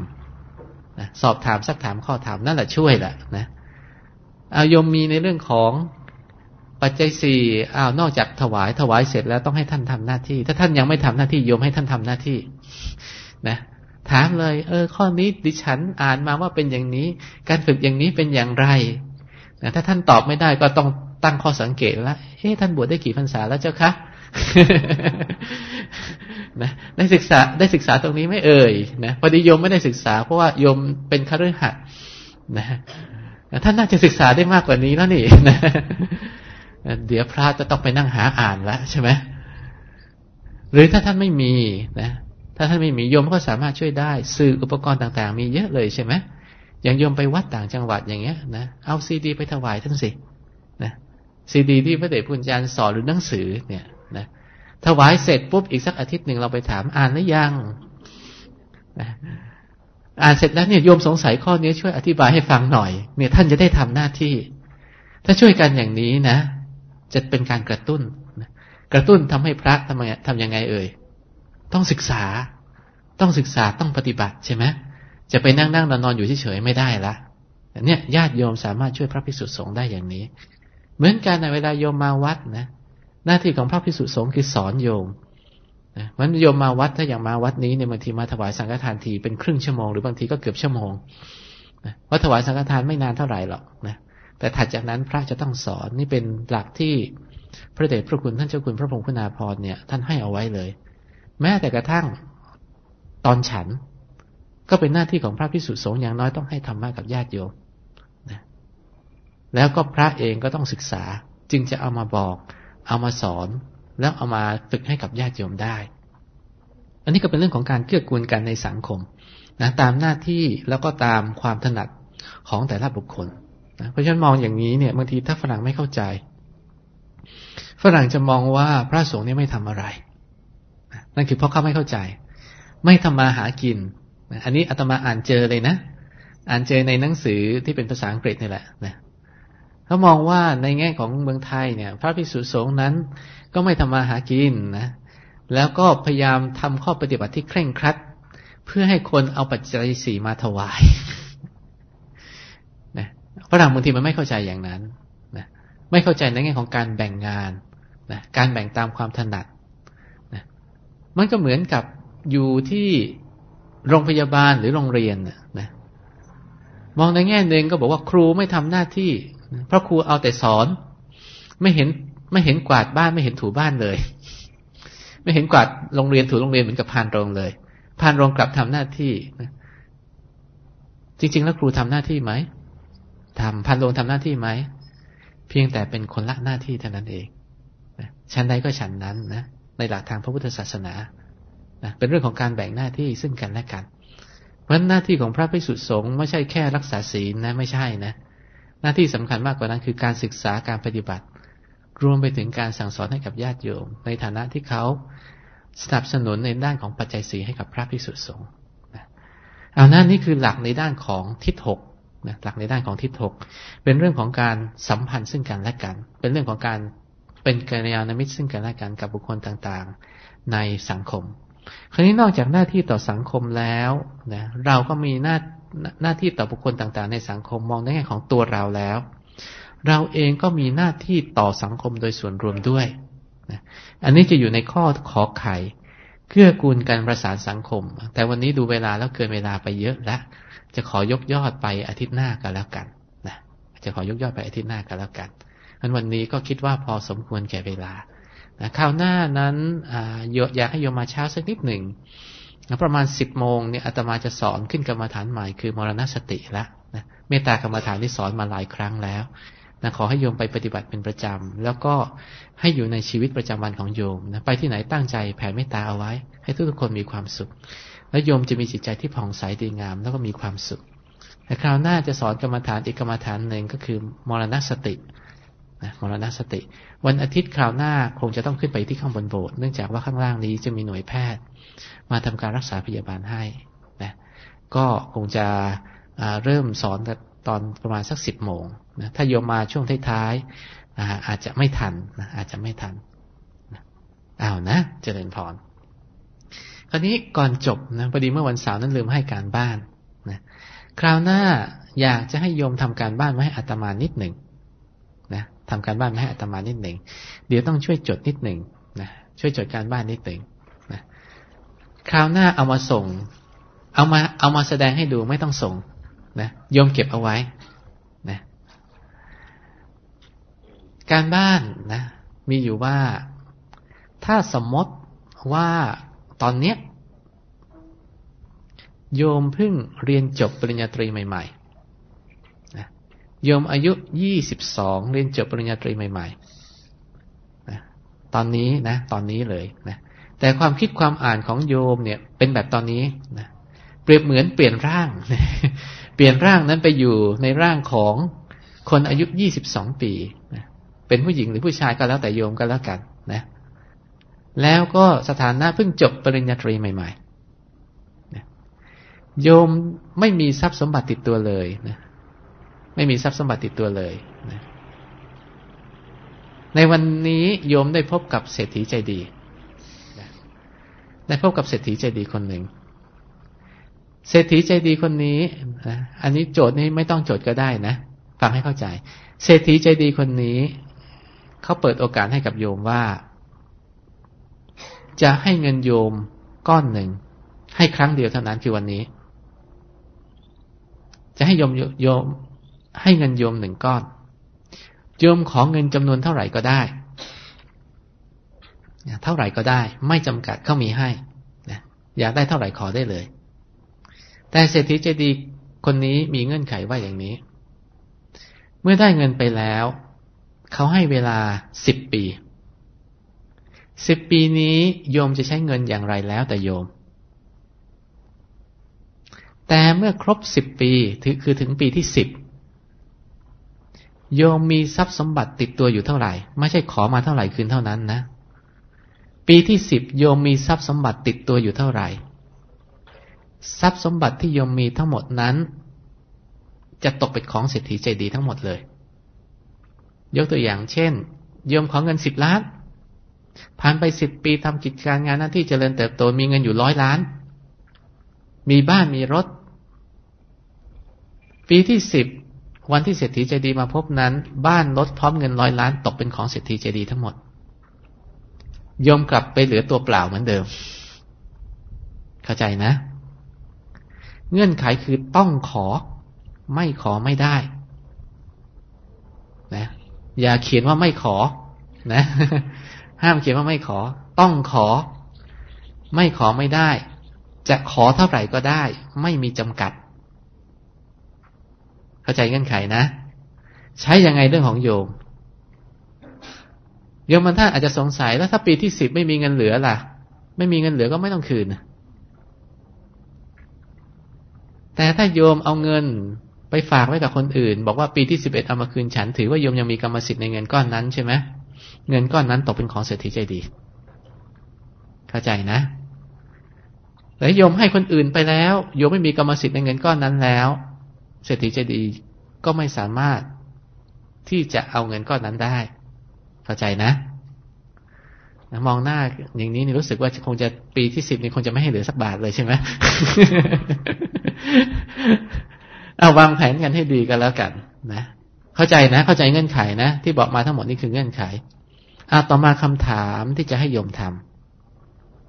นะสอบถามซักถามข้อธรรมนั่นแหละช่วยแหละนะเอาโยมมีในเรื่องของปัจจัยสี่อ้าวนอกจากถวายถวายเสร็จแล้วต้องให้ท่านทำหน้าที่ ถ้าท่านยังไม่ทำหน้าที่โยมให้ท่านทำหน้าที่ นะถามเลย เออ ข้อนี้ดิฉันอ่านมาว่าเป็นอย่างนี้ การฝึกอย่างนี้เป็นอย่างไรนะถ้าท่านตอบไม่ได้ก็ต้องตั้งข้อสังเกตแล้วเฮ้ท่านบวชได้กี่พรรษาแล้วเจ้าคะนะได้ศึกษาได้ศึกษาตรงนี้ไม่เอ่ยนะพอดีโยมไม่ได้ศึกษา เพราะว่าโยมเป็นคฤหัสถ์นะท่านน่าจะศึกษาได้มากกว่านี้แล้วนี่นะเดี๋ยวพระจะต้องไปนั่งหาอ่านแล้วใช่ไหมหรือถ้าท่านไม่มีนะ ถ้าท่านไม่มีโยมก็สามารถช่วยได้ สื่ออุปกรณ์ต่างๆ มีเยอะเลยใช่ไหมอย่างโยมไปวัดต่างจังหวัดอย่างเงี้ยนะเอาซีดี ไปถวายท่านสินะซีดีที่พระเดชพุทธจารย์สอนหรือหนังสือเนี่ยนะถวายเสร็จปุ๊บอีกสักอาทิตย์หนึ่งเราไปถามอ่านหรือยังนะอ่านเสร็จแล้วเนี่ยโยมสงสัยข้อนี้ช่วยอธิบายให้ฟังหน่อย เนี่ย ท่านจะได้ทำหน้าที่ ถ้าช่วยกันอย่างนี้นะ จะเป็นการกระตุ้นกระตุ้นทำให้พระทำยังไงเอ่ย ต้องศึกษา ต้องศึกษาต้องปฏิบัติใช่ไหมจะไปนั่งนั่งนอนนอนอยู่เฉยๆไม่ได้ละเนี่ยญาติโยมสามารถช่วยพระภิกษุสงฆ์ได้อย่างนี้ เหมือนกันในเวลาโยมมาวัดนะหน้าที่ของพระภิกษุสงฆ์คือสอนโยมนะมันโยมมาวัดถ้าอย่างมาวัดนี้เนี่ยบางทีมาถวายสังฆทานทีเป็นครึ่งชั่วโมงหรือบางทีก็เกือบชั่วโมงนะว่าถวายสังฆทานไม่นานเท่าไหร่หรอกนะแต่ถัดจากนั้นพระจะต้องสอนนี่เป็นหลักที่พระเดชพระคุณท่านเจ้าคุณพระพงศ์พุนาพรเนี่ย ท่านให้เอาไว้เลย แม้แต่กระทั่งตอนฉัน ก็เป็นหน้าที่ของพระพิสุสงฆ์อย่างน้อยต้องให้ธรรมะกับญาติโยมนะแล้วก็พระเองก็ต้องศึกษา จึงจะเอามาบอก เอามาสอน แล้วเอามาฝึกให้กับญาติโยมได้ อันนี้ก็เป็นเรื่องของการเกื้อกูลกันในสังคมนะตามหน้าที่แล้วก็ตามความถนัดของแต่ละบุคคลนะเพราะฉะนั้นมองอย่างนี้เนี่ยบางทีถ้าฝรั่งไม่เข้าใจ ฝรั่งจะมองว่าพระสงฆ์เนี่ยไม่ทำอะไร นั่นคือเพราะเขาไม่เข้าใจ ไม่ทำมาหากิน อันนี้อาตมาอ่านเจอเลยนะ อ่านเจอในหนังสือที่เป็นภาษาอังกฤษนี่แหละนะเขามองว่าในแง่ของเมืองไทยเนี่ย พระภิกษุสงฆ์นั้นก็ไม่ทำมาหากินนะ แล้วก็พยายามทำข้อปฏิบัติที่เคร่งครัด เพื่อให้คนเอาปัจจัยสี่มาถวายนะฝรั่งบางทีมันไม่เข้าใจอย่างนั้นนะไม่เข้าใจในแง่ของการแบ่งงานนะการแบ่งตามความถนัด มันก็เหมือนกับอยู่ที่โรงพยาบาลหรือโรงเรียนนะมองในแง่หนึ่งก็บอกว่าครูไม่ทำหน้าที่เพราะครูเอาแต่สอน ไม่เห็นไม่เห็นกวาดบ้านไม่เห็นถูบ้านเลย ไม่เห็นกวาดโรงเรียนถูโรงเรียนเหมือนกับพานโรงเลยพานโรงกลับทำหน้าที่จริง ๆ แล้วครูทำหน้าที่ไหมทำพันโลงทำหน้าที่ไหมเพียงแต่เป็นคนละหน้าที่เท่านั้นเองชั้นใดก็ชั้นนั้นนะ ในหลักทางพระพุทธศาสนานะเป็นเรื่องของการแบ่งหน้าที่ซึ่งกันและกัน เพราะหน้าที่ของพระภิกษุสงฆ์ไม่ใช่แค่รักษาศีลนะไม่ใช่นะ หน้าที่สำคัญมากกว่านั้นคือการศึกษาการปฏิบัติ รวมไปถึงการสั่งสอนให้กับญาติโยม ในฐานะที่เขาสนับสนุนในด้านของปัจจัยสีให้กับพระภิกษุสงฆ์เอานั่นนี่คือหลักในด้านของทิศหกนะหลักในด้านของทิศหกเป็นเรื่องของการสัมพันธ์ซึ่งกันและกัน เป็นเรื่องของการ เป็นกัลยาณมิตรซึ่งกันและกันกับบุคคลต่างๆ ในสังคม คราวนี้นอกจากหน้าที่ต่อสังคมแล้วนะเราก็มีหน้าหน้าที่ต่อบุคคลต่างๆ ในสังคมมองในแง่ของตัวเราแล้ว เราเองก็มีหน้าที่ต่อสังคมโดยส่วนรวมด้วยนะอันนี้จะอยู่ในข้อขอไข่เกื้อกูลการประสานสังคม แต่วันนี้ดูเวลาแล้วเกินเวลาไปเยอะแล้วจะขอยกยอดไปอาทิตย์หน้ากันแล้วกันนะจะขอยกยอดไปอาทิตย์หน้ากันแล้วกัน อันวันนี้ก็คิดว่าพอสมควรแก่เวลานะคราวหน้านั้นออยากให้โยมมาเช้าสักนิดหนึ่งประมาณสิบโมงเนี่ยอาตมาจะสอนขึ้นกรรมฐานใหม่คือมรณสติล้วนะเมตตากรรมฐานที่สอนมาหลายครั้งแล้วนะขอให้โยมไปปฏิบัติเป็นประจำ แล้วก็ให้อยู่ในชีวิตประจำวันของโยมนะไปที่ไหนตั้งใจแผ่เมตตาเอาไว้ ให้ทุกๆคนมีความสุข และโยมจะมีจิตใจที่ผ่องใสดีงาม แล้วก็มีความสุขแต่คราวหน้าจะสอนกรรมฐานอีกกรรมฐานหนึ่งก็คือมรณสติ นะมรณสติ วันอาทิตย์คราวหน้าคงจะต้องขึ้นไปที่ข้างบนโบสถ์เนื่องจากว่าข้างล่างนี้จะมีหน่วยแพทย์ มาทำการรักษาพยาบาลให้นะก็คงจะเริ่มสอนตอนประมาณสักสิบโมงนะถ้าโยมมาช่วงท้ายๆอาจจะไม่ทันนะอาจจะไม่ทันอ้าวนะเจริญพรคราวนี้ก่อนจบนะพอดีเมื่อวันเสาร์นั้นลืมให้การบ้านนะคราวหน้าอยากจะให้โยมทำการบ้านมาให้อัตมานิดหนึ่ง ทำการบ้านมาให้อัตมานิดหนึ่งเดี๋ยวต้องช่วยจดนิดหนึ่งนะช่วยจดการบ้านนิดหนึ่งนะคราวหน้าเอามาส่ง เอามาเอามาแสดงให้ดูไม่ต้องส่งนะโยมเก็บเอาไว้นะการบ้านนะ มีอยู่ว่าถ้าสมมติว่าตอนเนี้ยโยมเพิ่งเรียนจบปริญญาตรีใหม่ ๆ โยมอายุยี่สิบสองเรียนจบปริญญาตรีใหม่ๆนะตอนนี้นะ ตอนนี้เลยนะแต่ความคิดความอ่านของโยมเนี่ย เป็นแบบตอนนี้นะเปรียบเหมือนเปลี่ยนร่าง เปลี่ยนร่างนั้นไปอยู่ในร่างของคนอายุยี่สิบสองปีนะเป็นผู้หญิงหรือผู้ชายก็แล้วแต่โยมก็แล้วกันนะ แล้วก็สถานะเพิ่งจบปริญญาตรีใหม่ๆโยมไม่มีทรัพย์สมบัติติดตัวเลยนะ ไม่มีทรัพย์สมบัติติดตัวเลยนะในวันนี้โยมได้พบกับเศรษฐีใจดีนะได้พบกับเศรษฐีใจดีคนหนึ่ง เศรษฐีใจดีคนนี้นะอันนี้โจทย์นี้ไม่ต้องโจทย์ก็ได้นะฟังให้เข้าใจ เศรษฐีใจดีคนนี้เขาเปิดโอกาสให้กับโยมว่า จะให้เงินโยมก้อนหนึ่ง ให้ครั้งเดียวเท่านั้นคือวันนี้ จะให้โยมโยม ให้เงินโยมหนึ่งก้อน โยมขอเงินจำนวนเท่าไหร่ก็ได้เท่าไหร่ก็ได้ ไม่จำกัดเขามีให้นะอยากได้เท่าไหร่ขอได้เลย แต่เศรษฐีใจดีคนนี้มีเงื่อนไขว่าอย่างนี้ เมื่อได้เงินไปแล้ว เขาให้เวลาสิบปีสิบปีนี้โยมจะใช้เงินอย่างไรแล้วแต่โยม แต่เมื่อครบสิบปีคือถึงปีที่สิบ โยมมีทรัพย์สมบัติติดตัวอยู่เท่าไหร่ ไม่ใช่ขอมาเท่าไหร่คืนเท่านั้นนะ ปีที่สิบโยมมีทรัพย์สมบัติติดตัวอยู่เท่าไหร่ ทรัพย์สมบัติที่โยมมีทั้งหมดนั้น จะตกเป็นของเศรษฐีใจดีทั้งหมดเลย ยกตัวอย่างเช่น โยมขอเงินสิบล้าน ผ่านไปสิบปีทำกิจการงานหน้าที่เจริญเติบโตมีเงินอยู่ร้อยล้าน มีบ้านมีรถ ปีที่สิบ วันที่เศรษฐีใจดีมาพบนั้น บ้านรถพร้อมเงินร้อยล้านตกเป็นของเศรษฐีใจดีทั้งหมดยมกลับไปเหลือตัวเปล่าเหมือนเดิม เข้าใจนะ เงื่อนไขคือต้องขอ ไม่ขอไม่ได้นะอย่าเขียนว่าไม่ขอ นะ ห้ามเขียนว่าไม่ขอ ต้องขอ ไม่ขอไม่ได้ จะขอเท่าไหร่ก็ได้ ไม่มีจำกัด เข้าใจเงื่อนไขนะ ใช้ยังไงเรื่องของโยมโยมมันท่านอาจจะสงสัยแล้วถ้าปีที่สิบไม่มีเงินเหลือล่ะ ไม่มีเงินเหลือก็ไม่ต้องคืนแต่ถ้าโยมเอาเงินไปฝากไว้กับคนอื่น บอกว่าปีที่สิบเอ็ดเอามาคืนฉัน ถือว่าโยมยังมีกรรมสิทธิ์ในเงินก้อนนั้นใช่ไหมเงินก้อนนั้นตกเป็นของเศรษฐีใจดี เข้าใจนะแล้วโยมให้คนอื่นไปแล้ว โยมไม่มีกรรมสิทธิ์ในเงินก้อนนั้นแล้ว เศรษฐีใจดีก็ไม่สามารถที่จะเอาเงินก้อนนั้นได้ เข้าใจนะมองหน้าอย่างนี้นี่รู้สึกว่าคงจะปีที่สิบนี่คงจะไม่ให้เหลือสักบาทเลยใช่ไหมเอาวางแผนกันให้ดีกันแล้วกัน นะ เข้าใจนะ เข้าใจเงื่อนไขนะ ที่บอกมาทั้งหมดนี่คือเงื่อนไขอาต่อมาคำถามที่จะให้โยมท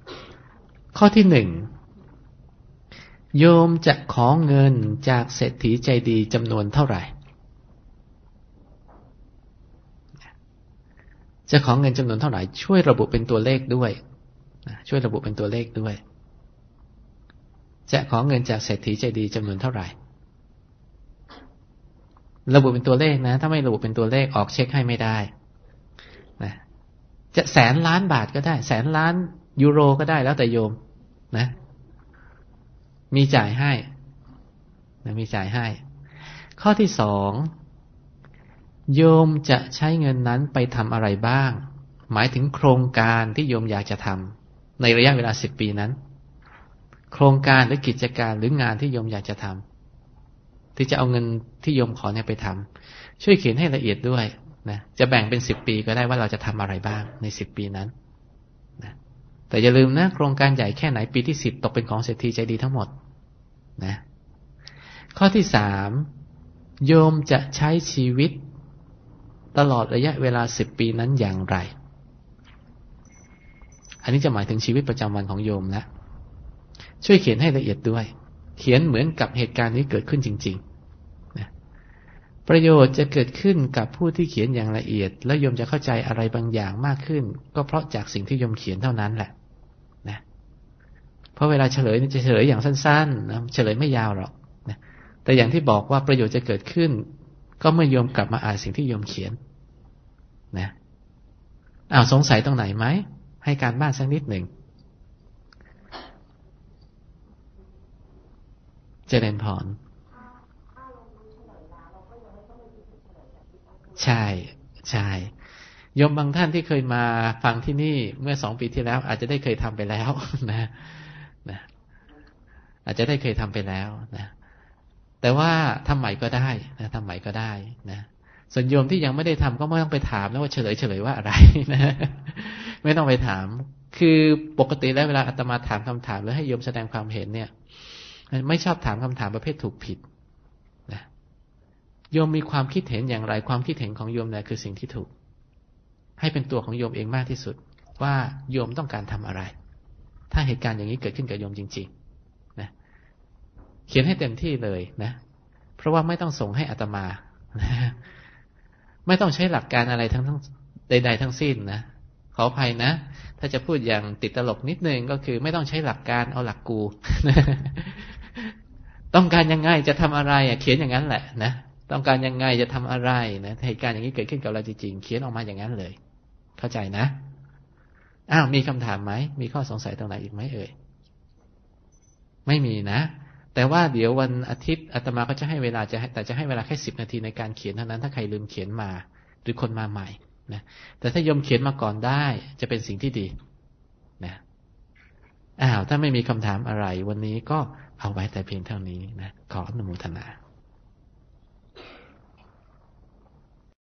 ำข้อที่หนึ่ง โยมจะขอเงินจากเศรษฐีใจดีจำนวนเท่าไหร่ จะขอเงินจำนวนเท่าไหร่ ช่วยระบุเป็นตัวเลขด้วย ช่วยระบุเป็นตัวเลขด้วย จะขอเงินจากเศรษฐีใจดีจำนวนเท่าไหร่ ระบุเป็นตัวเลขนะ ถ้าไม่ระบุเป็นตัวเลขออกเช็คให้ไม่ได้นะจะแสนล้านบาทก็ได้ แสนล้านยูโรก็ได้แล้วแต่โยม นะ มีจ่ายให้นะมีจ่ายให้ ข้อที่สองโยมจะใช้เงินนั้นไปทำอะไรบ้าง หมายถึงโครงการที่โยมอยากจะทำในระยะเวลาสิบปีนั้น โครงการหรือกิจการหรืองานที่โยมอยากจะทำที่จะเอาเงินที่โยมขอเนี่ยไปทำช่วยเขียนให้ละเอียดด้วยนะจะแบ่งเป็นสิบปีก็ได้ว่าเราจะทำอะไรบ้างในสิบปีนั้น แต่อย่าลืมนะโครงการใหญ่แค่ไหนปีที่สิบตกเป็นของเศรษฐีใจดีทั้งหมดนะ ข้อที่สามโยมจะใช้ชีวิต ตลอดระยะเวลาสิบปีนั้นอย่างไร อันนี้จะหมายถึงชีวิตประจำวันของโยมนะ ช่วยเขียนให้ละเอียดด้วย เขียนเหมือนกับเหตุการณ์นี้เกิดขึ้นจริง ๆ ประโยชน์จะเกิดขึ้นกับผู้ที่เขียนอย่างละเอียด แล้วโยมจะเข้าใจอะไรบางอย่างมากขึ้น ก็เพราะจากสิ่งที่โยมเขียนเท่านั้นแหละเพราะเวลาเฉลยจะเฉลยอย่างสั้นๆนะเฉลยไม่ยาวหรอกนะแต่อย่างที่บอกว่าประโยชน์จะเกิดขึ้น ก็เมื่อโยมกลับมาอ่านสิ่งที่โยมเขียน นะอ้าวสงสัยตรงไหนไหมให้การบ้านสักนิดหนึ่งเจริญพร ใช่ใช่ยมบางท่านที่เคยมาฟังที่นี่เมื่อสองปีที่แล้ว อาจจะได้เคยทำไปแล้วนะนะ อาจจะได้เคยทำไปแล้วนะแต่ว่าทำใหม่ก็ได้นะทำใหม่ก็ได้นะส่วนโยมที่ยังไม่ได้ทำก็ไม่ต้องไปถามแล้วว่าเฉลยเฉลยว่าอะไรนะไม่ต้องไปถาม คือปกติแล้วเวลาอาตมาถามคำถามหรือให้โยมแสดงความเห็นเนี่ย ไม่ชอบถามคำถามประเภทถูกผิด โยมมีความคิดเห็นอย่างไร ความคิดเห็นของโยมเนี่ยคือสิ่งที่ถูก ให้เป็นตัวของโยมเองมากที่สุด ว่าโยมต้องการทำอะไร ถ้าเหตุการณ์อย่างนี้เกิดขึ้นกับโยมจริง ๆ นะ เขียนให้เต็มที่เลยนะ เพราะว่าไม่ต้องส่งให้อัตมานะไม่ต้องใช้หลักการอะไรทั้งทั้งใด ๆ ทั้งสิ้นนะขออภัยนะ ถ้าจะพูดอย่างติดตลกนิดนึงก็คือไม่ต้องใช้หลักการเอาหลักกู ต้องการยังไงจะทำอะไรอะเขียนอย่างนั้นแหละนะ ต้องการยังไงจะทำอะไรนะเหตุการณ์อย่างนี้เกิดขึ้นกับเราจริงๆเขียนออกมาอย่างนั้นเลย เข้าใจนะอ้าวมีคำถามไหมมีข้อสงสัยตรงไหนอีกไหมเอ่ยไม่มีนะ แต่ว่าเดี๋ยววันอาทิตย์อาตมาก็จะให้เวลาจะแต่จะให้เวลาแค่สิบนาทีในการเขียนเท่านั้น ถ้าใครลืมเขียนมา หรือคนมาใหม่นะแต่ถ้ายมเขียนมาก่อนได้จะเป็นสิ่งที่ดีนะอ้าวถ้าไม่มีคำถามอะไร วันนี้ก็เอาไว้แต่เพียงเท่านี้นะขออนุโมทนา